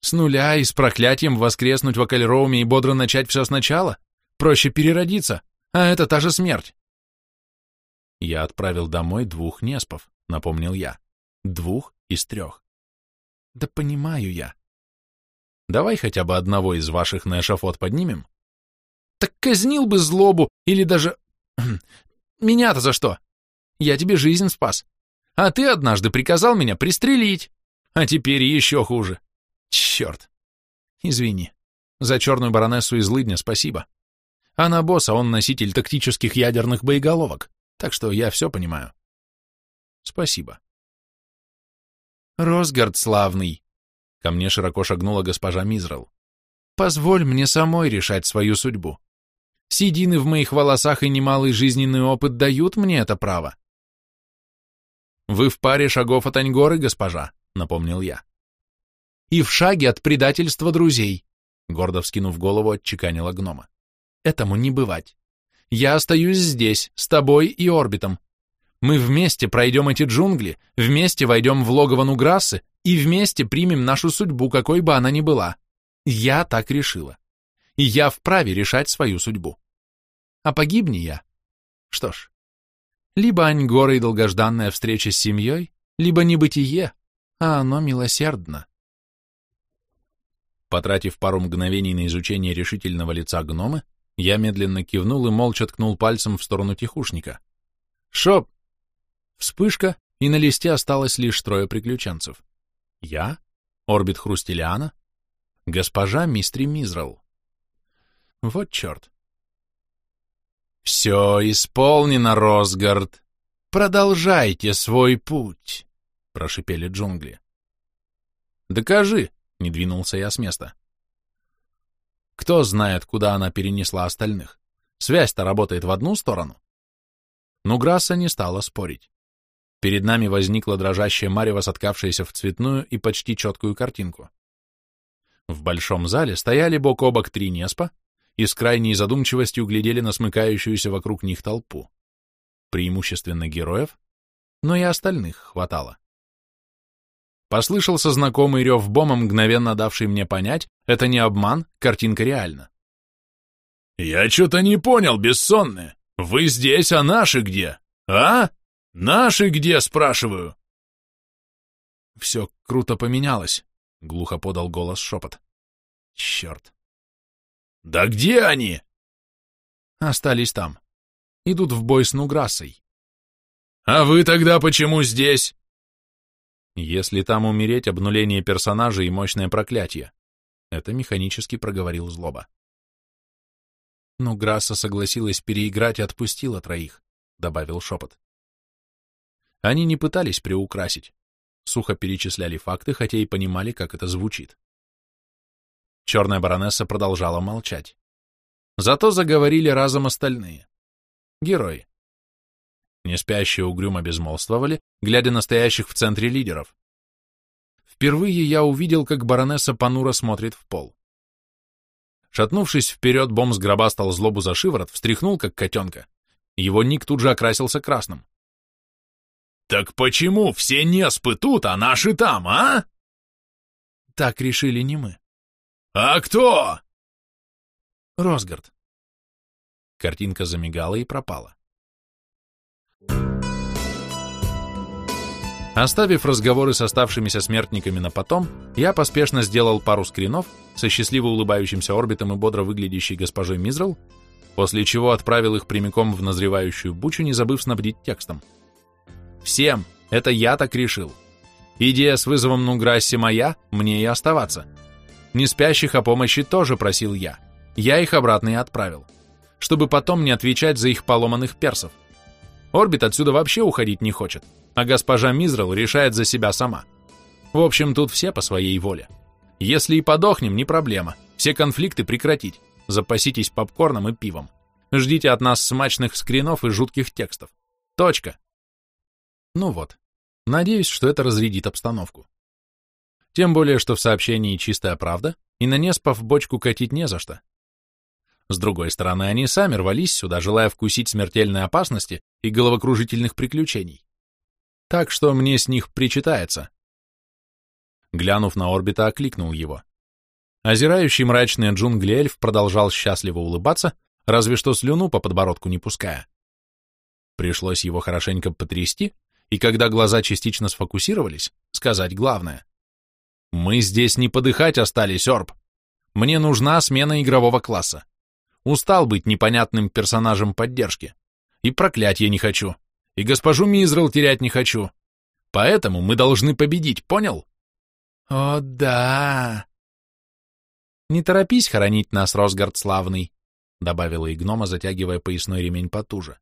«С нуля и с проклятием воскреснуть в Акальроуме и бодро начать все сначала? Проще переродиться, а это та же смерть». «Я отправил домой двух неспов», — напомнил я. «Двух из трех». Да понимаю я. Давай хотя бы одного из ваших на эшафот поднимем. Так казнил бы злобу, или даже... Меня-то за что? Я тебе жизнь спас. А ты однажды приказал меня пристрелить. А теперь еще хуже. Черт. Извини. За черную баронессу из Лыдня спасибо. Она босс, а он носитель тактических ядерных боеголовок. Так что я все понимаю. Спасибо. Росгард славный!» Ко мне широко шагнула госпожа Мизрал. «Позволь мне самой решать свою судьбу. Седины в моих волосах и немалый жизненный опыт дают мне это право». «Вы в паре шагов от Аньгоры, госпожа», — напомнил я. «И в шаге от предательства друзей», — гордо вскинув голову, отчеканила гнома. «Этому не бывать. Я остаюсь здесь, с тобой и орбитом, мы вместе пройдем эти джунгли, вместе войдем в логово Нуграссы и вместе примем нашу судьбу, какой бы она ни была. Я так решила. И я вправе решать свою судьбу. А погибни я. Что ж, либо Аньгора и долгожданная встреча с семьей, либо небытие, а оно милосердно. Потратив пару мгновений на изучение решительного лица гнома, я медленно кивнул и молча ткнул пальцем в сторону тихушника. «Шоп, Вспышка, и на листе осталось лишь трое приключенцев. Я, Орбит Хрустелиана, госпожа Мистри Мизрал. Вот черт. «Все исполнено, Росгард! Продолжайте свой путь!» — прошипели джунгли. «Докажи!» — не двинулся я с места. Кто знает, куда она перенесла остальных? Связь-то работает в одну сторону. Но Грасса не стала спорить. Перед нами возникла дрожащая марево, соткавшаяся в цветную и почти четкую картинку. В большом зале стояли бок о бок три неспа, и с крайней задумчивостью глядели на смыкающуюся вокруг них толпу. Преимущественно героев, но и остальных хватало. Послышался знакомый рев бома, мгновенно давший мне понять, это не обман, картинка реальна. «Я что-то не понял, бессонные. Вы здесь, а наши где? А? Наши где, спрашиваю?» «Все круто поменялось», — глухо подал голос шепот. «Черт!» «Да где они?» «Остались там. Идут в бой с Нуграссой». «А вы тогда почему здесь?» «Если там умереть, обнуление персонажа и мощное проклятие», — это механически проговорил Злоба. «Ну, Грасса согласилась переиграть и отпустила троих», — добавил шепот. Они не пытались приукрасить, сухо перечисляли факты, хотя и понимали, как это звучит. Черная баронесса продолжала молчать. Зато заговорили разом остальные. Герои. Неспящие угрюмо безмолвствовали, глядя на стоящих в центре лидеров. Впервые я увидел, как баронесса понуро смотрит в пол. Шатнувшись вперед, бомб сгробастал злобу за шиворот, встряхнул, как котенка. Его ник тут же окрасился красным. «Так почему все неспы тут, а наши там, а?» «Так решили не мы», «А кто?» «Росгард». Картинка замигала и пропала. Оставив разговоры с оставшимися смертниками на потом, я поспешно сделал пару скринов со счастливо улыбающимся орбитом и бодро выглядящей госпожой Мизрал, после чего отправил их прямиком в назревающую бучу, не забыв снабдить текстом. «Всем! Это я так решил! Идея с вызовом Нуграсси моя, мне и оставаться!» Не спящих о помощи тоже просил я. Я их обратно и отправил. Чтобы потом не отвечать за их поломанных персов. Орбит отсюда вообще уходить не хочет, а госпожа Мизрал решает за себя сама. В общем, тут все по своей воле. Если и подохнем, не проблема. Все конфликты прекратить. Запаситесь попкорном и пивом. Ждите от нас смачных скринов и жутких текстов. Точка. Ну вот. Надеюсь, что это разрядит обстановку. Тем более, что в сообщении чистая правда, и на Неспов бочку катить не за что. С другой стороны, они сами рвались сюда, желая вкусить смертельной опасности и головокружительных приключений. Так что мне с них причитается. Глянув на орбита, окликнул его. Озирающий мрачные джунгли эльф продолжал счастливо улыбаться, разве что слюну по подбородку не пуская. Пришлось его хорошенько потрясти, и когда глаза частично сфокусировались, сказать главное. Мы здесь не подыхать остались, Орб. Мне нужна смена игрового класса. Устал быть непонятным персонажем поддержки. И проклятье не хочу. И госпожу Мизрал терять не хочу. Поэтому мы должны победить, понял? О, да. Не торопись хоронить нас, Росгард славный, добавила Игнома, затягивая поясной ремень потуже.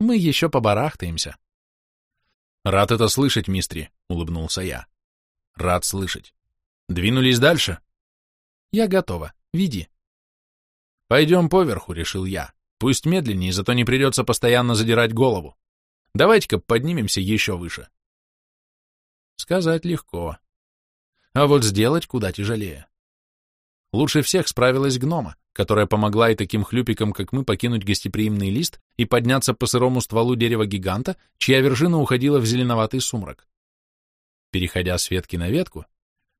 Мы еще побарахтаемся. Рад это слышать, мистри, улыбнулся я. Рад слышать. Двинулись дальше? Я готова. Веди. Пойдем поверху, решил я. Пусть медленнее, зато не придется постоянно задирать голову. Давайте-ка поднимемся еще выше. Сказать легко. А вот сделать куда тяжелее. Лучше всех справилась гнома, которая помогла и таким хлюпикам, как мы, покинуть гостеприимный лист и подняться по сырому стволу дерева-гиганта, чья вершина уходила в зеленоватый сумрак. Переходя с ветки на ветку,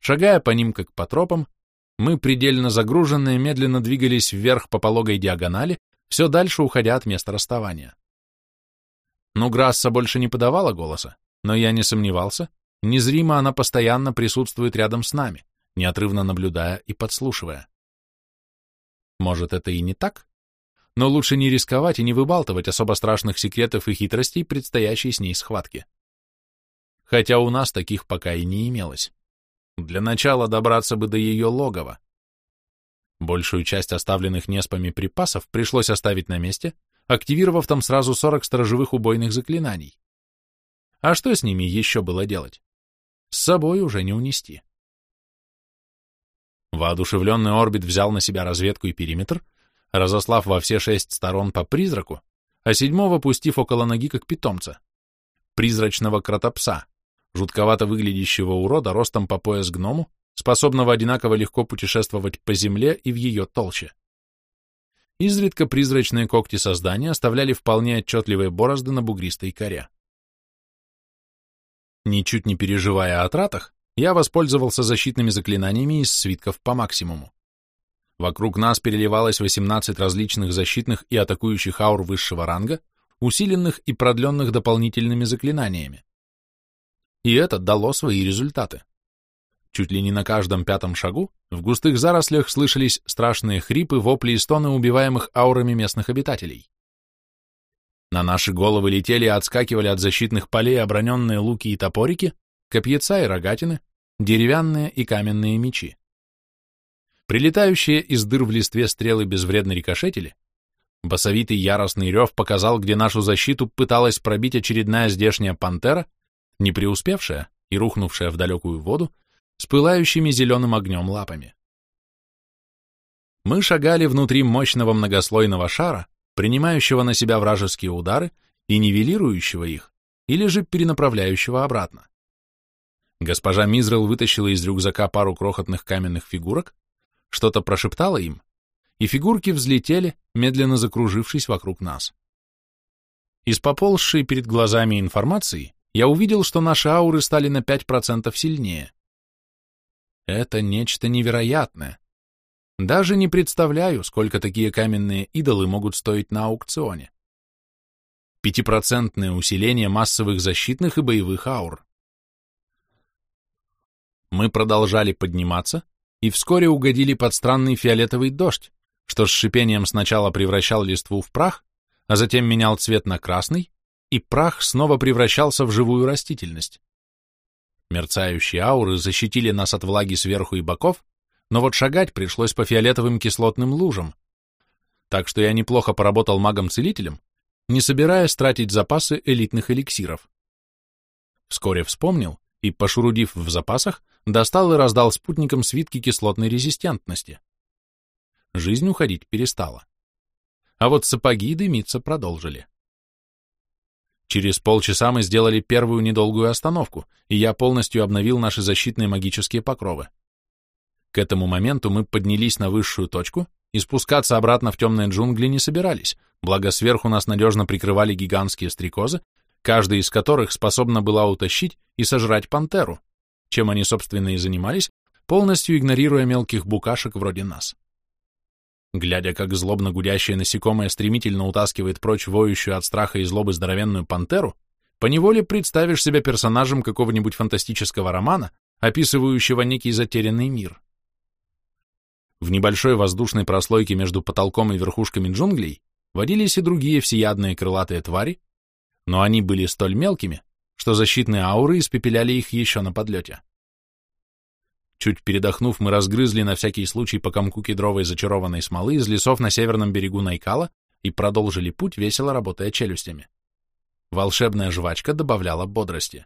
Шагая по ним, как по тропам, мы, предельно загруженные, медленно двигались вверх по пологой диагонали, все дальше уходя от места расставания. Ну, Грасса больше не подавала голоса, но я не сомневался, незримо она постоянно присутствует рядом с нами, неотрывно наблюдая и подслушивая. Может, это и не так? Но лучше не рисковать и не выбалтывать особо страшных секретов и хитростей предстоящей с ней схватки. Хотя у нас таких пока и не имелось. Для начала добраться бы до ее логова. Большую часть оставленных неспами припасов пришлось оставить на месте, активировав там сразу 40 сторожевых убойных заклинаний. А что с ними еще было делать? С собой уже не унести. Воодушевленный орбит взял на себя разведку и периметр, разослав во все шесть сторон по призраку, а седьмого пустив около ноги как питомца, призрачного кротопса, жутковато выглядящего урода ростом по пояс гному, способного одинаково легко путешествовать по земле и в ее толще. Изредка призрачные когти создания оставляли вполне отчетливые борозды на бугристой коре. Ничуть не переживая о тратах, я воспользовался защитными заклинаниями из свитков по максимуму. Вокруг нас переливалось 18 различных защитных и атакующих аур высшего ранга, усиленных и продленных дополнительными заклинаниями. И это дало свои результаты. Чуть ли не на каждом пятом шагу в густых зарослях слышались страшные хрипы, вопли и стоны убиваемых аурами местных обитателей. На наши головы летели и отскакивали от защитных полей оброненные луки и топорики, копьяца и рогатины, деревянные и каменные мечи. Прилетающие из дыр в листве стрелы безвредно рикошетили, басовитый яростный рев показал, где нашу защиту пыталась пробить очередная здешняя пантера, не преуспевшая и рухнувшая в далекую воду, с пылающими зеленым огнем лапами. Мы шагали внутри мощного многослойного шара, принимающего на себя вражеские удары и нивелирующего их, или же перенаправляющего обратно. Госпожа Мизрел вытащила из рюкзака пару крохотных каменных фигурок, что-то прошептала им, и фигурки взлетели, медленно закружившись вокруг нас. Из поползшей перед глазами информации я увидел, что наши ауры стали на 5% сильнее. Это нечто невероятное. Даже не представляю, сколько такие каменные идолы могут стоить на аукционе. Пятипроцентное усиление массовых защитных и боевых аур. Мы продолжали подниматься и вскоре угодили под странный фиолетовый дождь, что с шипением сначала превращал листву в прах, а затем менял цвет на красный, и прах снова превращался в живую растительность. Мерцающие ауры защитили нас от влаги сверху и боков, но вот шагать пришлось по фиолетовым кислотным лужам. Так что я неплохо поработал магом-целителем, не собираясь тратить запасы элитных эликсиров. Вскоре вспомнил и, пошурудив в запасах, достал и раздал спутникам свитки кислотной резистентности. Жизнь уходить перестала. А вот сапоги дымиться продолжили. Через полчаса мы сделали первую недолгую остановку, и я полностью обновил наши защитные магические покровы. К этому моменту мы поднялись на высшую точку и спускаться обратно в темные джунгли не собирались, благо сверху нас надежно прикрывали гигантские стрекозы, каждая из которых способна была утащить и сожрать пантеру, чем они, собственно, и занимались, полностью игнорируя мелких букашек вроде нас. Глядя, как злобно гудящее насекомое стремительно утаскивает прочь воющую от страха и злобы здоровенную пантеру, поневоле представишь себя персонажем какого-нибудь фантастического романа, описывающего некий затерянный мир. В небольшой воздушной прослойке между потолком и верхушками джунглей водились и другие всеядные крылатые твари, но они были столь мелкими, что защитные ауры испепеляли их еще на подлете. Чуть передохнув, мы разгрызли на всякий случай по комку кедровой зачарованной смолы из лесов на северном берегу Найкала и продолжили путь, весело работая челюстями. Волшебная жвачка добавляла бодрости.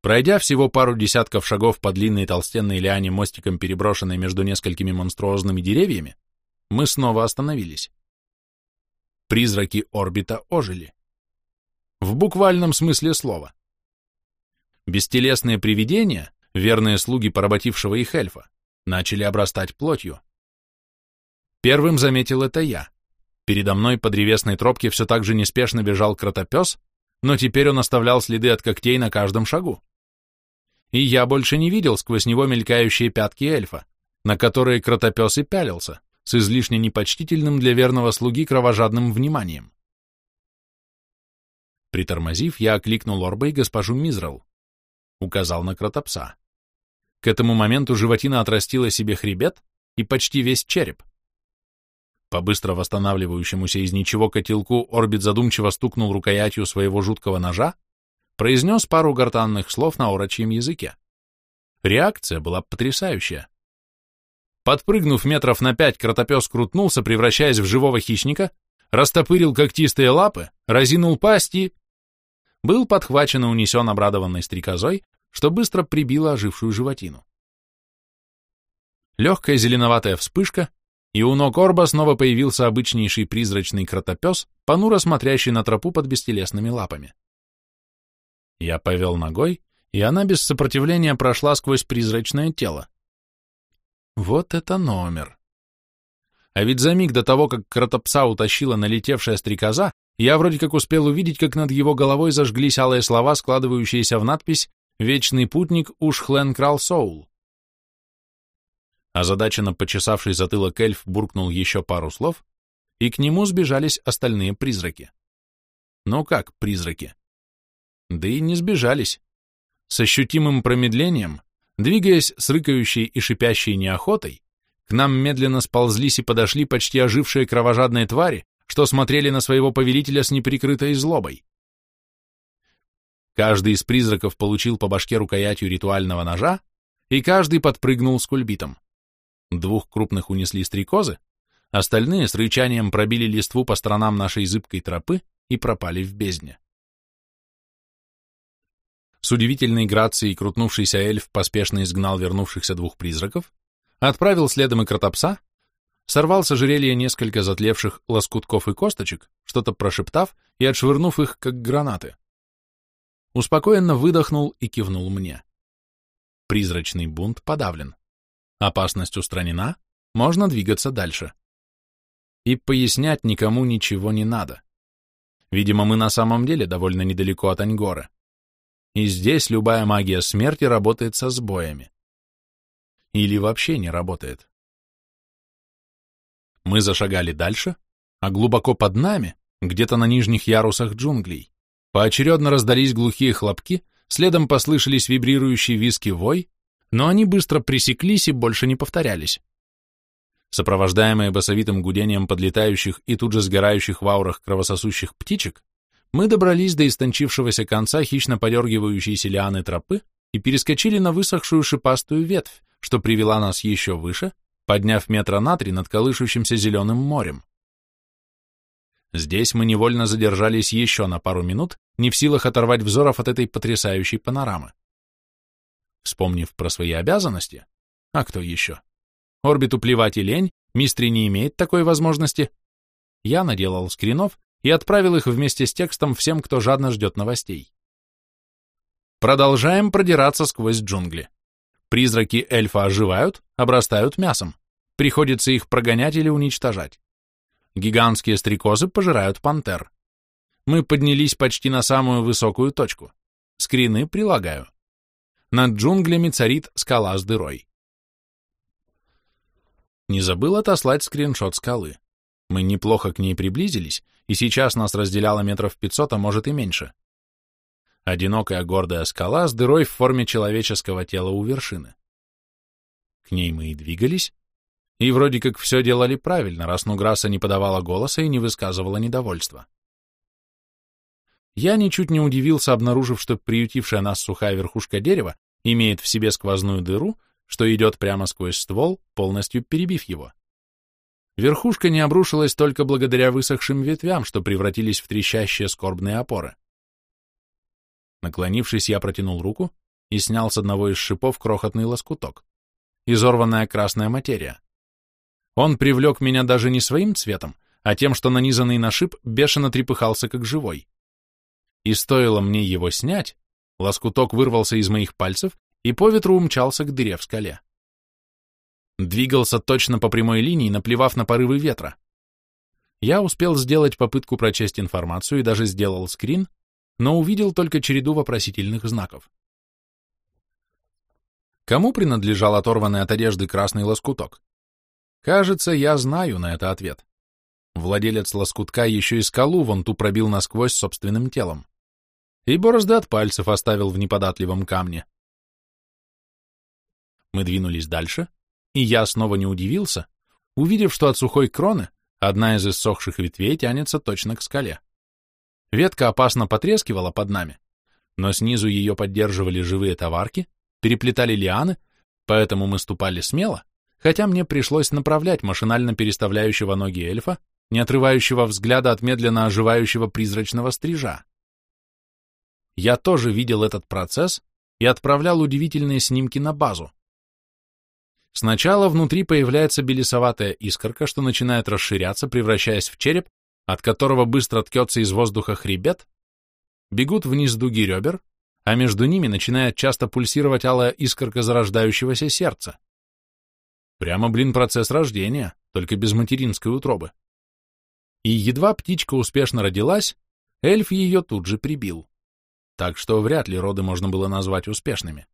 Пройдя всего пару десятков шагов по длинной толстенной лиане мостиком, переброшенной между несколькими монструозными деревьями, мы снова остановились. Призраки орбита ожили. В буквальном смысле слова. Бестелесные привидения, верные слуги поработившего их эльфа, начали обрастать плотью. Первым заметил это я. Передо мной по древесной тропке все так же неспешно бежал кротопес, но теперь он оставлял следы от когтей на каждом шагу. И я больше не видел сквозь него мелькающие пятки эльфа, на которые кротопес и пялился, с излишне непочтительным для верного слуги кровожадным вниманием. Притормозив, я окликнул Орба и госпожу Мизрал указал на кротопса. К этому моменту животина отрастила себе хребет и почти весь череп. По быстро восстанавливающемуся из ничего котелку Орбит задумчиво стукнул рукоятью своего жуткого ножа, произнес пару гортанных слов на орочьем языке. Реакция была потрясающая. Подпрыгнув метров на пять, кротопес крутнулся, превращаясь в живого хищника, растопырил когтистые лапы, разинул пасть и был подхвачен и унесен обрадованной стрекозой, что быстро прибило ожившую животину. Легкая зеленоватая вспышка, и у ног Орба снова появился обычнейший призрачный кротопес, понуро смотрящий на тропу под бестелесными лапами. Я повел ногой, и она без сопротивления прошла сквозь призрачное тело. Вот это номер. А ведь за миг до того, как кротопса утащила налетевшая стрекоза, я вроде как успел увидеть, как над его головой зажглись алые слова, складывающиеся в надпись «Вечный путник Ушхлен Крал Соул». Озадаченно почесавший затылок эльф буркнул еще пару слов, и к нему сбежались остальные призраки. Ну как призраки? Да и не сбежались. С ощутимым промедлением, двигаясь с рыкающей и шипящей неохотой, к нам медленно сползлись и подошли почти ожившие кровожадные твари, что смотрели на своего повелителя с неприкрытой злобой. Каждый из призраков получил по башке рукоятью ритуального ножа, и каждый подпрыгнул с кульбитом. Двух крупных унесли стрекозы, остальные с рычанием пробили листву по сторонам нашей зыбкой тропы и пропали в бездне. С удивительной грацией крутнувшийся эльф поспешно изгнал вернувшихся двух призраков, отправил следом и кротопса, сорвал с ожерелья несколько затлевших лоскутков и косточек, что-то прошептав и отшвырнув их, как гранаты. Успокоенно выдохнул и кивнул мне. Призрачный бунт подавлен. Опасность устранена, можно двигаться дальше. И пояснять никому ничего не надо. Видимо, мы на самом деле довольно недалеко от Аньгора. И здесь любая магия смерти работает со сбоями. Или вообще не работает. Мы зашагали дальше, а глубоко под нами, где-то на нижних ярусах джунглей, поочередно раздались глухие хлопки, следом послышались вибрирующие виски вой, но они быстро пресеклись и больше не повторялись. Сопровождаемые басовитым гудением подлетающих и тут же сгорающих в аурах кровососущих птичек, мы добрались до истончившегося конца хищно подергивающейся лианы тропы и перескочили на высохшую шипастую ветвь, что привела нас еще выше, подняв метра на три над колышущимся зеленым морем. Здесь мы невольно задержались еще на пару минут, не в силах оторвать взоров от этой потрясающей панорамы. Вспомнив про свои обязанности, а кто еще? Орбиту плевать и лень, Мистри не имеет такой возможности. Я наделал скринов и отправил их вместе с текстом всем, кто жадно ждет новостей. Продолжаем продираться сквозь джунгли. Призраки эльфа оживают, обрастают мясом. Приходится их прогонять или уничтожать. Гигантские стрекозы пожирают пантер. Мы поднялись почти на самую высокую точку. Скрины прилагаю. Над джунглями царит скала с дырой. Не забыл отослать скриншот скалы. Мы неплохо к ней приблизились, и сейчас нас разделяло метров пятьсот, а может и меньше. Одинокая гордая скала с дырой в форме человеческого тела у вершины. К ней мы и двигались, и вроде как все делали правильно, раз Нуграса не подавала голоса и не высказывала недовольства. Я ничуть не удивился, обнаружив, что приютившая нас сухая верхушка дерева имеет в себе сквозную дыру, что идет прямо сквозь ствол, полностью перебив его. Верхушка не обрушилась только благодаря высохшим ветвям, что превратились в трещащие скорбные опоры. Наклонившись, я протянул руку и снял с одного из шипов крохотный лоскуток. Изорванная красная материя. Он привлек меня даже не своим цветом, а тем, что нанизанный на шип бешено трепыхался как живой. И стоило мне его снять, лоскуток вырвался из моих пальцев и по ветру умчался к дыре в скале. Двигался точно по прямой линии, наплевав на порывы ветра. Я успел сделать попытку прочесть информацию и даже сделал скрин, но увидел только череду вопросительных знаков. Кому принадлежал оторванный от одежды красный лоскуток? Кажется, я знаю на это ответ. Владелец лоскутка еще и скалу вон ту пробил насквозь собственным телом. И борозды от пальцев оставил в неподатливом камне. Мы двинулись дальше, и я снова не удивился, увидев, что от сухой кроны одна из иссохших ветвей тянется точно к скале. Ветка опасно потрескивала под нами, но снизу ее поддерживали живые товарки, переплетали лианы, поэтому мы ступали смело, хотя мне пришлось направлять машинально переставляющего ноги эльфа, не отрывающего взгляда от медленно оживающего призрачного стрижа. Я тоже видел этот процесс и отправлял удивительные снимки на базу. Сначала внутри появляется белесоватая искорка, что начинает расширяться, превращаясь в череп, от которого быстро ткется из воздуха хребет, бегут вниз дуги ребер, а между ними начинает часто пульсировать алая искорка зарождающегося сердца. Прямо, блин, процесс рождения. только без материнской утробы. И едва птичка успешно родилась, эльф ее тут же прибил. Так что вряд ли роды можно было назвать успешными.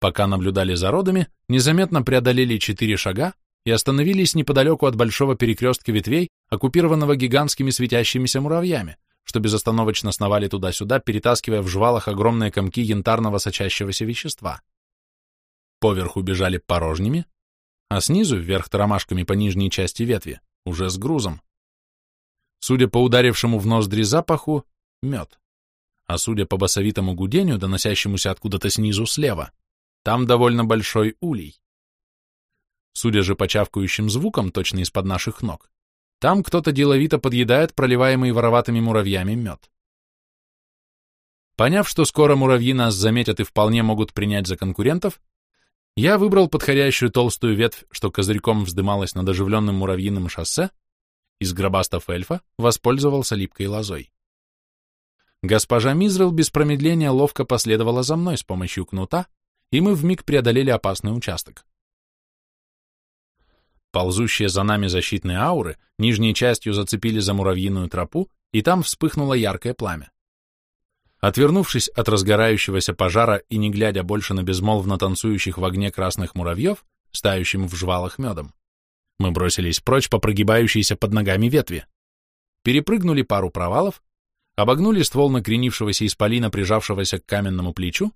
Пока наблюдали за родами, незаметно преодолели четыре шага и остановились неподалеку от большого перекрестка ветвей, оккупированного гигантскими светящимися муравьями, что безостановочно сновали туда-сюда, перетаскивая в жвалах огромные комки янтарного сочащегося вещества. Поверху бежали порожними, а снизу, вверх тормашками по нижней части ветви, уже с грузом. Судя по ударившему в ноздри запаху, мед. А судя по басовитому гудению, доносящемуся откуда-то снизу слева, там довольно большой улей. Судя же по чавкающим звукам, точно из-под наших ног, там кто-то деловито подъедает проливаемый вороватыми муравьями мед. Поняв, что скоро муравьи нас заметят и вполне могут принять за конкурентов, я выбрал подходящую толстую ветвь, что козырьком вздымалась над оживленным муравьиным шоссе, из гробастов эльфа воспользовался липкой лозой. Госпожа Мизрел без промедления ловко последовала за мной с помощью кнута, и мы вмиг преодолели опасный участок. Ползущие за нами защитные ауры нижней частью зацепили за муравьиную тропу, и там вспыхнуло яркое пламя. Отвернувшись от разгорающегося пожара и не глядя больше на безмолвно танцующих в огне красных муравьев, стающим в жвалах медом, мы бросились прочь по прогибающейся под ногами ветви, перепрыгнули пару провалов, обогнули ствол накренившегося исполина, прижавшегося к каменному плечу,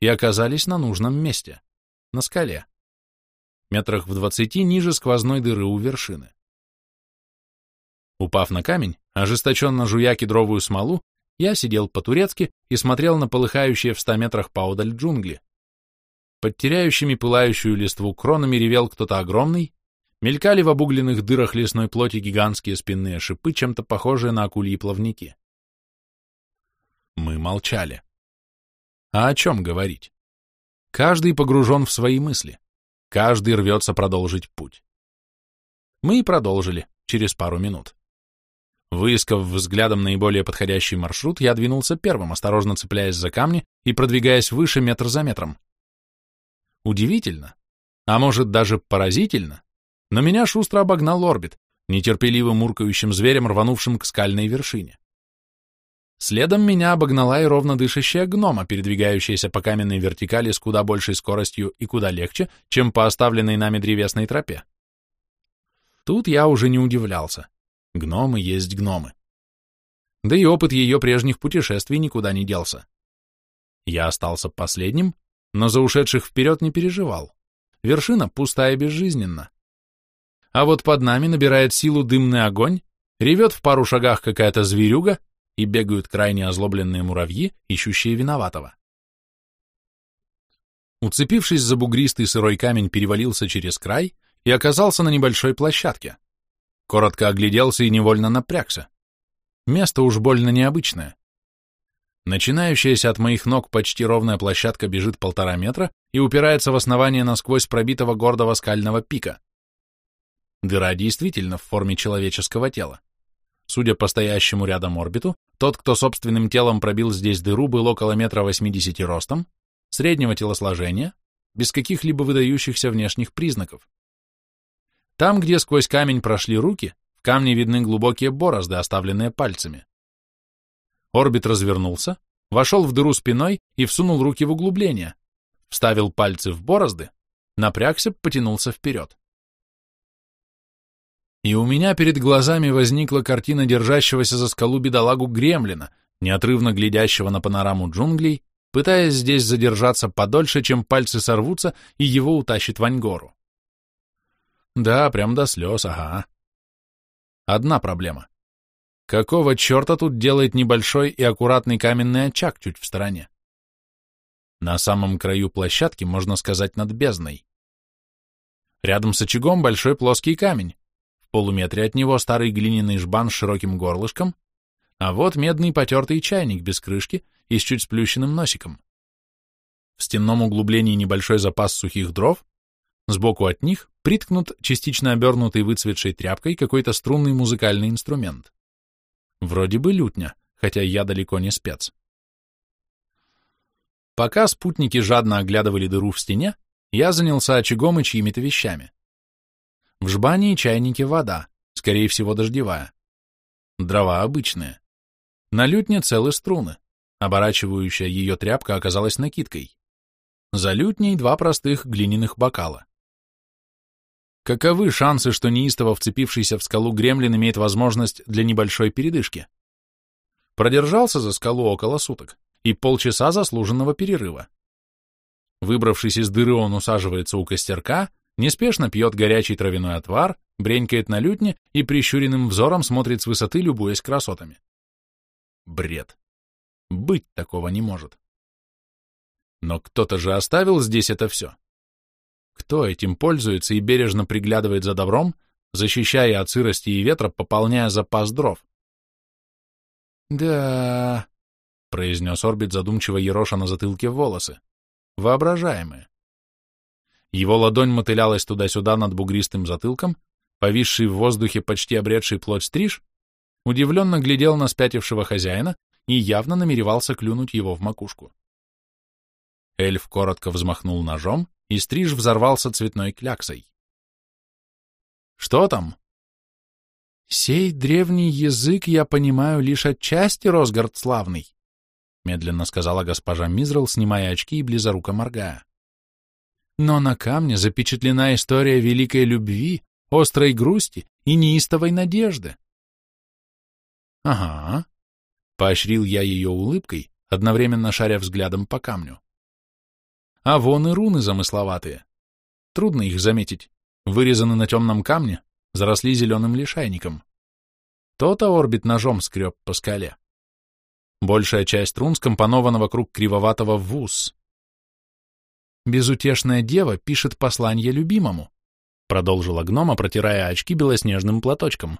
и оказались на нужном месте, на скале, метрах в двадцати ниже сквозной дыры у вершины. Упав на камень, ожесточенно жуя кедровую смолу, я сидел по-турецки и смотрел на полыхающие в ста метрах поодаль джунгли. Под теряющими пылающую листву кронами ревел кто-то огромный, мелькали в обугленных дырах лесной плоти гигантские спинные шипы, чем-то похожие на акульи плавники. Мы молчали. А о чем говорить? Каждый погружен в свои мысли. Каждый рвется продолжить путь. Мы и продолжили через пару минут. Выискав взглядом наиболее подходящий маршрут, я двинулся первым, осторожно цепляясь за камни и продвигаясь выше метр за метром. Удивительно, а может даже поразительно, но меня шустро обогнал орбит, нетерпеливым муркающим зверем, рванувшим к скальной вершине. Следом меня обогнала и ровно дышащая гнома, передвигающаяся по каменной вертикали с куда большей скоростью и куда легче, чем по оставленной нами древесной тропе. Тут я уже не удивлялся. Гномы есть гномы. Да и опыт ее прежних путешествий никуда не делся. Я остался последним, но за ушедших вперед не переживал. Вершина пустая и безжизненна. А вот под нами набирает силу дымный огонь, ревет в пару шагах какая-то зверюга, и бегают крайне озлобленные муравьи, ищущие виноватого. Уцепившись за бугристый сырой камень, перевалился через край и оказался на небольшой площадке. Коротко огляделся и невольно напрягся. Место уж больно необычное. Начинающаяся от моих ног почти ровная площадка бежит полтора метра и упирается в основание насквозь пробитого гордого скального пика. Дыра действительно в форме человеческого тела. Судя по стоящему рядом орбиту, тот, кто собственным телом пробил здесь дыру, был около метра восьмидесяти ростом, среднего телосложения, без каких-либо выдающихся внешних признаков. Там, где сквозь камень прошли руки, в камне видны глубокие борозды, оставленные пальцами. Орбит развернулся, вошел в дыру спиной и всунул руки в углубление, вставил пальцы в борозды, напрягся, потянулся вперед и у меня перед глазами возникла картина держащегося за скалу бедолагу Гремлина, неотрывно глядящего на панораму джунглей, пытаясь здесь задержаться подольше, чем пальцы сорвутся и его утащит в Аньгору. Да, прям до слез, ага. Одна проблема. Какого черта тут делает небольшой и аккуратный каменный очаг чуть в стороне? На самом краю площадки, можно сказать, над бездной. Рядом с очагом большой плоский камень, полуметре от него старый глиняный жбан с широким горлышком, а вот медный потертый чайник без крышки и с чуть сплющенным носиком. В стенном углублении небольшой запас сухих дров, сбоку от них приткнут частично обернутый выцветшей тряпкой какой-то струнный музыкальный инструмент. Вроде бы лютня, хотя я далеко не спец. Пока спутники жадно оглядывали дыру в стене, я занялся очагом и чьими-то вещами. В жбане и чайнике вода, скорее всего дождевая. Дрова обычные. На лютне целые струны. Оборачивающая ее тряпка оказалась накидкой. За лютней два простых глиняных бокала. Каковы шансы, что неистово вцепившийся в скалу гремлин имеет возможность для небольшой передышки? Продержался за скалу около суток и полчаса заслуженного перерыва. Выбравшись из дыры, он усаживается у костерка, неспешно пьет горячий травяной отвар, бренькает на лютне и прищуренным взором смотрит с высоты, любуясь красотами. Бред. Быть такого не может. Но кто-то же оставил здесь это все. Кто этим пользуется и бережно приглядывает за добром, защищая от сырости и ветра, пополняя запас дров? «Да...» — произнес Орбит, задумчиво ероша на затылке волосы. «Воображаемые». Его ладонь мотылялась туда-сюда над бугристым затылком, повисший в воздухе почти обретший плоть стриж, удивленно глядел на спятившего хозяина и явно намеревался клюнуть его в макушку. Эльф коротко взмахнул ножом, и стриж взорвался цветной кляксой. «Что там?» «Сей древний язык я понимаю лишь отчасти, Росгард славный», медленно сказала госпожа Мизрал, снимая очки и близоруко моргая. «Но на камне запечатлена история великой любви, острой грусти и неистовой надежды». «Ага», — поощрил я ее улыбкой, одновременно шаря взглядом по камню. А вон и руны замысловатые. Трудно их заметить. Вырезаны на темном камне, заросли зеленым лишайником. То-то орбит ножом скреб по скале. Большая часть рун скомпонована вокруг кривоватого вуз. «Безутешная дева пишет послание любимому», продолжила гнома, протирая очки белоснежным платочком.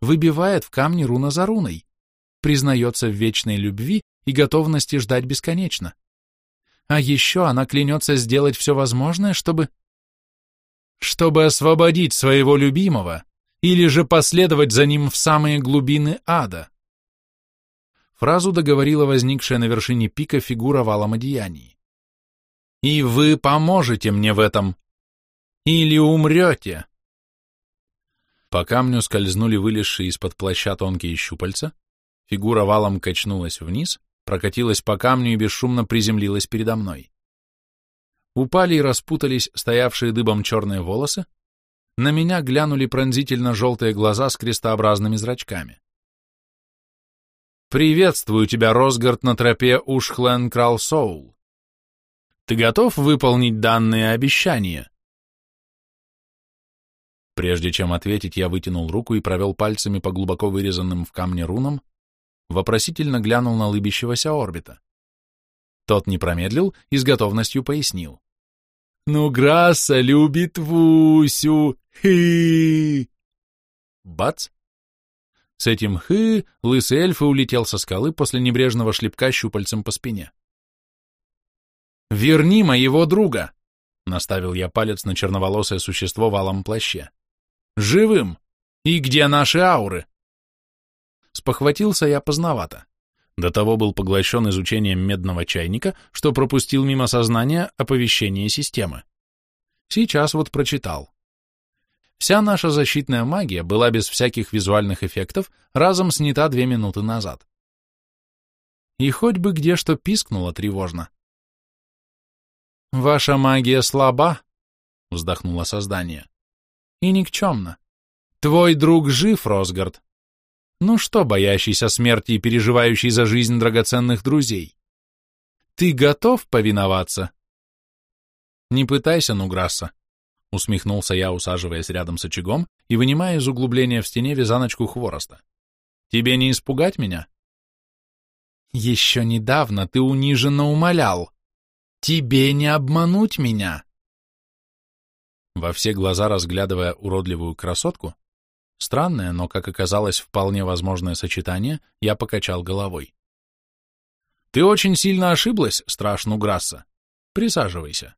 «Выбивает в камне руна за руной, признается в вечной любви и готовности ждать бесконечно. А еще она клянется сделать все возможное, чтобы... Чтобы освободить своего любимого или же последовать за ним в самые глубины ада. Фразу договорила возникшая на вершине пика фигура в алом одеянии. «И вы поможете мне в этом, или умрете!» По камню скользнули вылезшие из-под плаща тонкие щупальца, фигура валом качнулась вниз, прокатилась по камню и бесшумно приземлилась передо мной. Упали и распутались стоявшие дыбом черные волосы, на меня глянули пронзительно желтые глаза с крестообразными зрачками. «Приветствую тебя, Росгард, на тропе Ушхлен Кралсоул. Ты готов выполнить данные обещания?» Прежде чем ответить, я вытянул руку и провел пальцами по глубоко вырезанным в камне рунам, вопросительно глянул на лыбящегося орбита. Тот не промедлил и с готовностью пояснил. «Ну, Грасса любит Вусю! Хы!» Бац! С этим «хы» лысый эльф улетел со скалы после небрежного шлепка щупальцем по спине. «Верни моего друга!» — наставил я палец на черноволосое существо в алом плаще. «Живым! И где наши ауры?» Спохватился я поздновато. До того был поглощен изучением медного чайника, что пропустил мимо сознания оповещение системы. Сейчас вот прочитал. Вся наша защитная магия была без всяких визуальных эффектов разом снята две минуты назад. И хоть бы где что пискнуло тревожно. «Ваша магия слаба», — вздохнуло создание, — «и никчемна. Твой друг жив, Росгард, ну что, боящийся смерти и переживающий за жизнь драгоценных друзей? Ты готов повиноваться? Не пытайся, Нуграсса, усмехнулся я, усаживаясь рядом с очагом и вынимая из углубления в стене вязаночку хвороста. Тебе не испугать меня? Еще недавно ты униженно умолял. Тебе не обмануть меня. Во все глаза разглядывая уродливую красотку, Странное, но, как оказалось, вполне возможное сочетание, я покачал головой. «Ты очень сильно ошиблась, страшну Грасса. Присаживайся.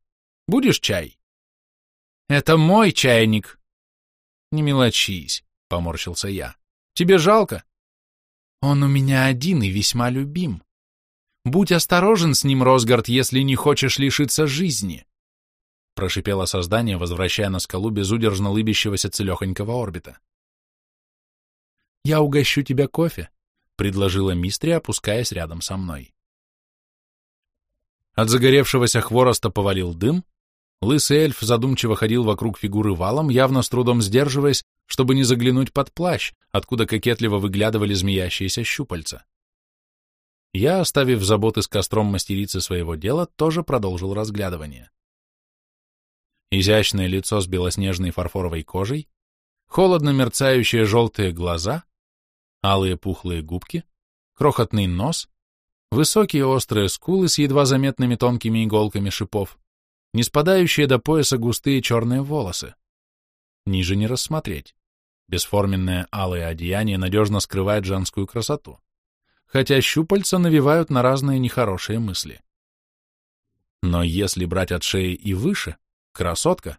Будешь чай?» «Это мой чайник!» «Не мелочись», — поморщился я. «Тебе жалко?» «Он у меня один и весьма любим. Будь осторожен с ним, Росгард, если не хочешь лишиться жизни. прошипело создание, возвращая на скалу безудержно лыбящегося целехонького орбита. «Я угощу тебя кофе», — предложила Мистри, опускаясь рядом со мной. От загоревшегося хвороста повалил дым, лысый эльф задумчиво ходил вокруг фигуры валом, явно с трудом сдерживаясь, чтобы не заглянуть под плащ, откуда кокетливо выглядывали змеящиеся щупальца. Я, оставив заботы с костром мастерицы своего дела, тоже продолжил разглядывание. Изящное лицо с белоснежной фарфоровой кожей, холодно мерцающие желтые глаза, алые пухлые губки, крохотный нос, высокие острые скулы с едва заметными тонкими иголками шипов, не спадающие до пояса густые черные волосы. Ниже не рассмотреть. Бесформенное алое одеяние надежно скрывает женскую красоту хотя щупальца навевают на разные нехорошие мысли. Но если брать от шеи и выше, красотка,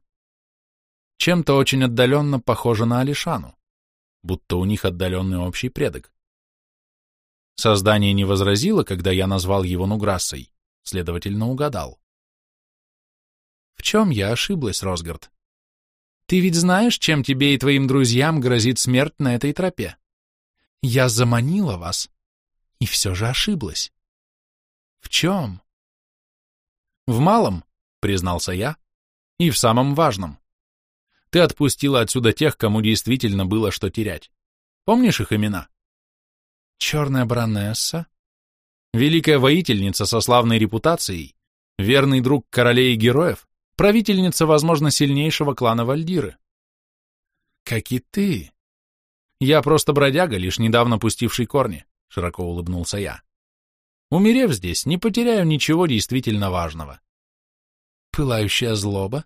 чем-то очень отдаленно похожа на Алишану, будто у них отдаленный общий предок. Создание не возразило, когда я назвал его Нуграссой, следовательно, угадал. В чем я ошиблась, Росгард? Ты ведь знаешь, чем тебе и твоим друзьям грозит смерть на этой тропе? Я заманила вас, и все же ошиблась. В чем? В малом, признался я, и в самом важном. Ты отпустила отсюда тех, кому действительно было что терять. Помнишь их имена? Черная баронесса, великая воительница со славной репутацией, верный друг королей и героев, правительница, возможно, сильнейшего клана Вальдиры. Как и ты. Я просто бродяга, лишь недавно пустивший корни. — широко улыбнулся я. «Умерев здесь, не потеряю ничего действительно важного». «Пылающая злоба?»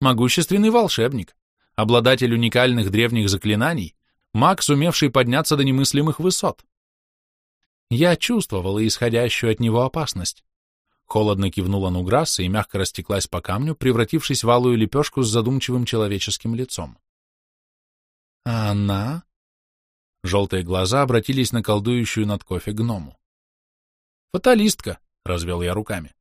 «Могущественный волшебник, обладатель уникальных древних заклинаний, маг, сумевший подняться до немыслимых высот». Я чувствовала исходящую от него опасность. Холодно кивнула Нуграсса и мягко растеклась по камню, превратившись в алую лепешку с задумчивым человеческим лицом. «А она?» Желтые глаза обратились на колдующую над кофе гному. «Фаталистка», — развел я руками.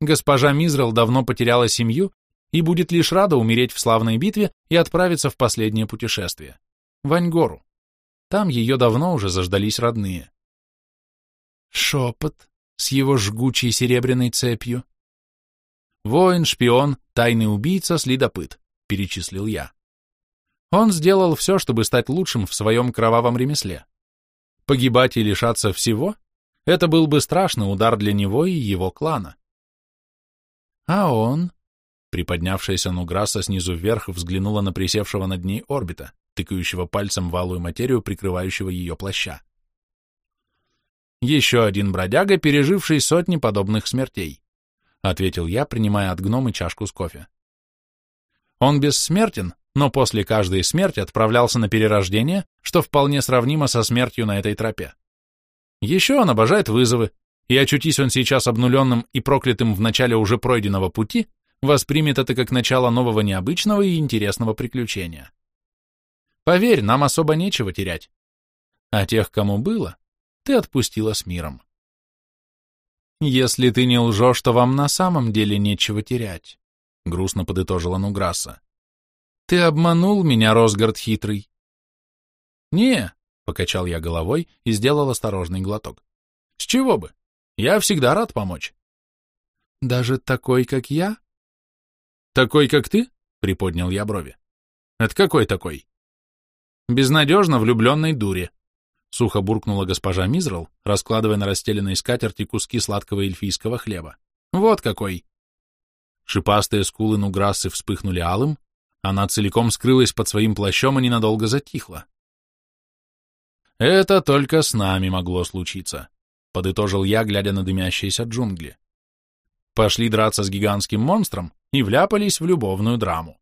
«Госпожа Мизрел давно потеряла семью и будет лишь рада умереть в славной битве и отправиться в последнее путешествие. В Аньгору. Там ее давно уже заждались родные». «Шепот с его жгучей серебряной цепью». «Воин, шпион, тайный убийца, следопыт», — перечислил я. Он сделал все, чтобы стать лучшим в своем кровавом ремесле. Погибать и лишаться всего — это был бы страшный удар для него и его клана. А он, приподнявшаяся Нуграсса снизу вверх, взглянула на присевшего над ней орбита, тыкающего пальцем в алую материю, прикрывающего ее плаща. «Еще один бродяга, переживший сотни подобных смертей», — ответил я, принимая от гномы чашку с кофе. «Он бессмертен, но после каждой смерти отправлялся на перерождение, что вполне сравнимо со смертью на этой тропе. Еще он обожает вызовы, и очутись он сейчас обнуленным и проклятым в начале уже пройденного пути, воспримет это как начало нового необычного и интересного приключения. Поверь, нам особо нечего терять. А тех, кому было, ты отпустила с миром. Если ты не лжешь, то вам на самом деле нечего терять, грустно подытожила Нуграсса. Ты обманул меня, Росгард хитрый. Не, покачал я головой и сделал осторожный глоток. С чего бы? Я всегда рад помочь. Даже такой, как я? Такой, как ты? Приподнял я брови. Это какой такой? Безнадежно влюбленной дуре. Сухо буркнула госпожа Мизрал, раскладывая на расстеленной скатерти куски сладкого эльфийского хлеба. Вот какой. Шипастые скулы Нуграссы вспыхнули алым, она целиком скрылась под своим плащом и ненадолго затихла. «Это только с нами могло случиться», — подытожил я, глядя на дымящиеся джунгли. Пошли драться с гигантским монстром и вляпались в любовную драму.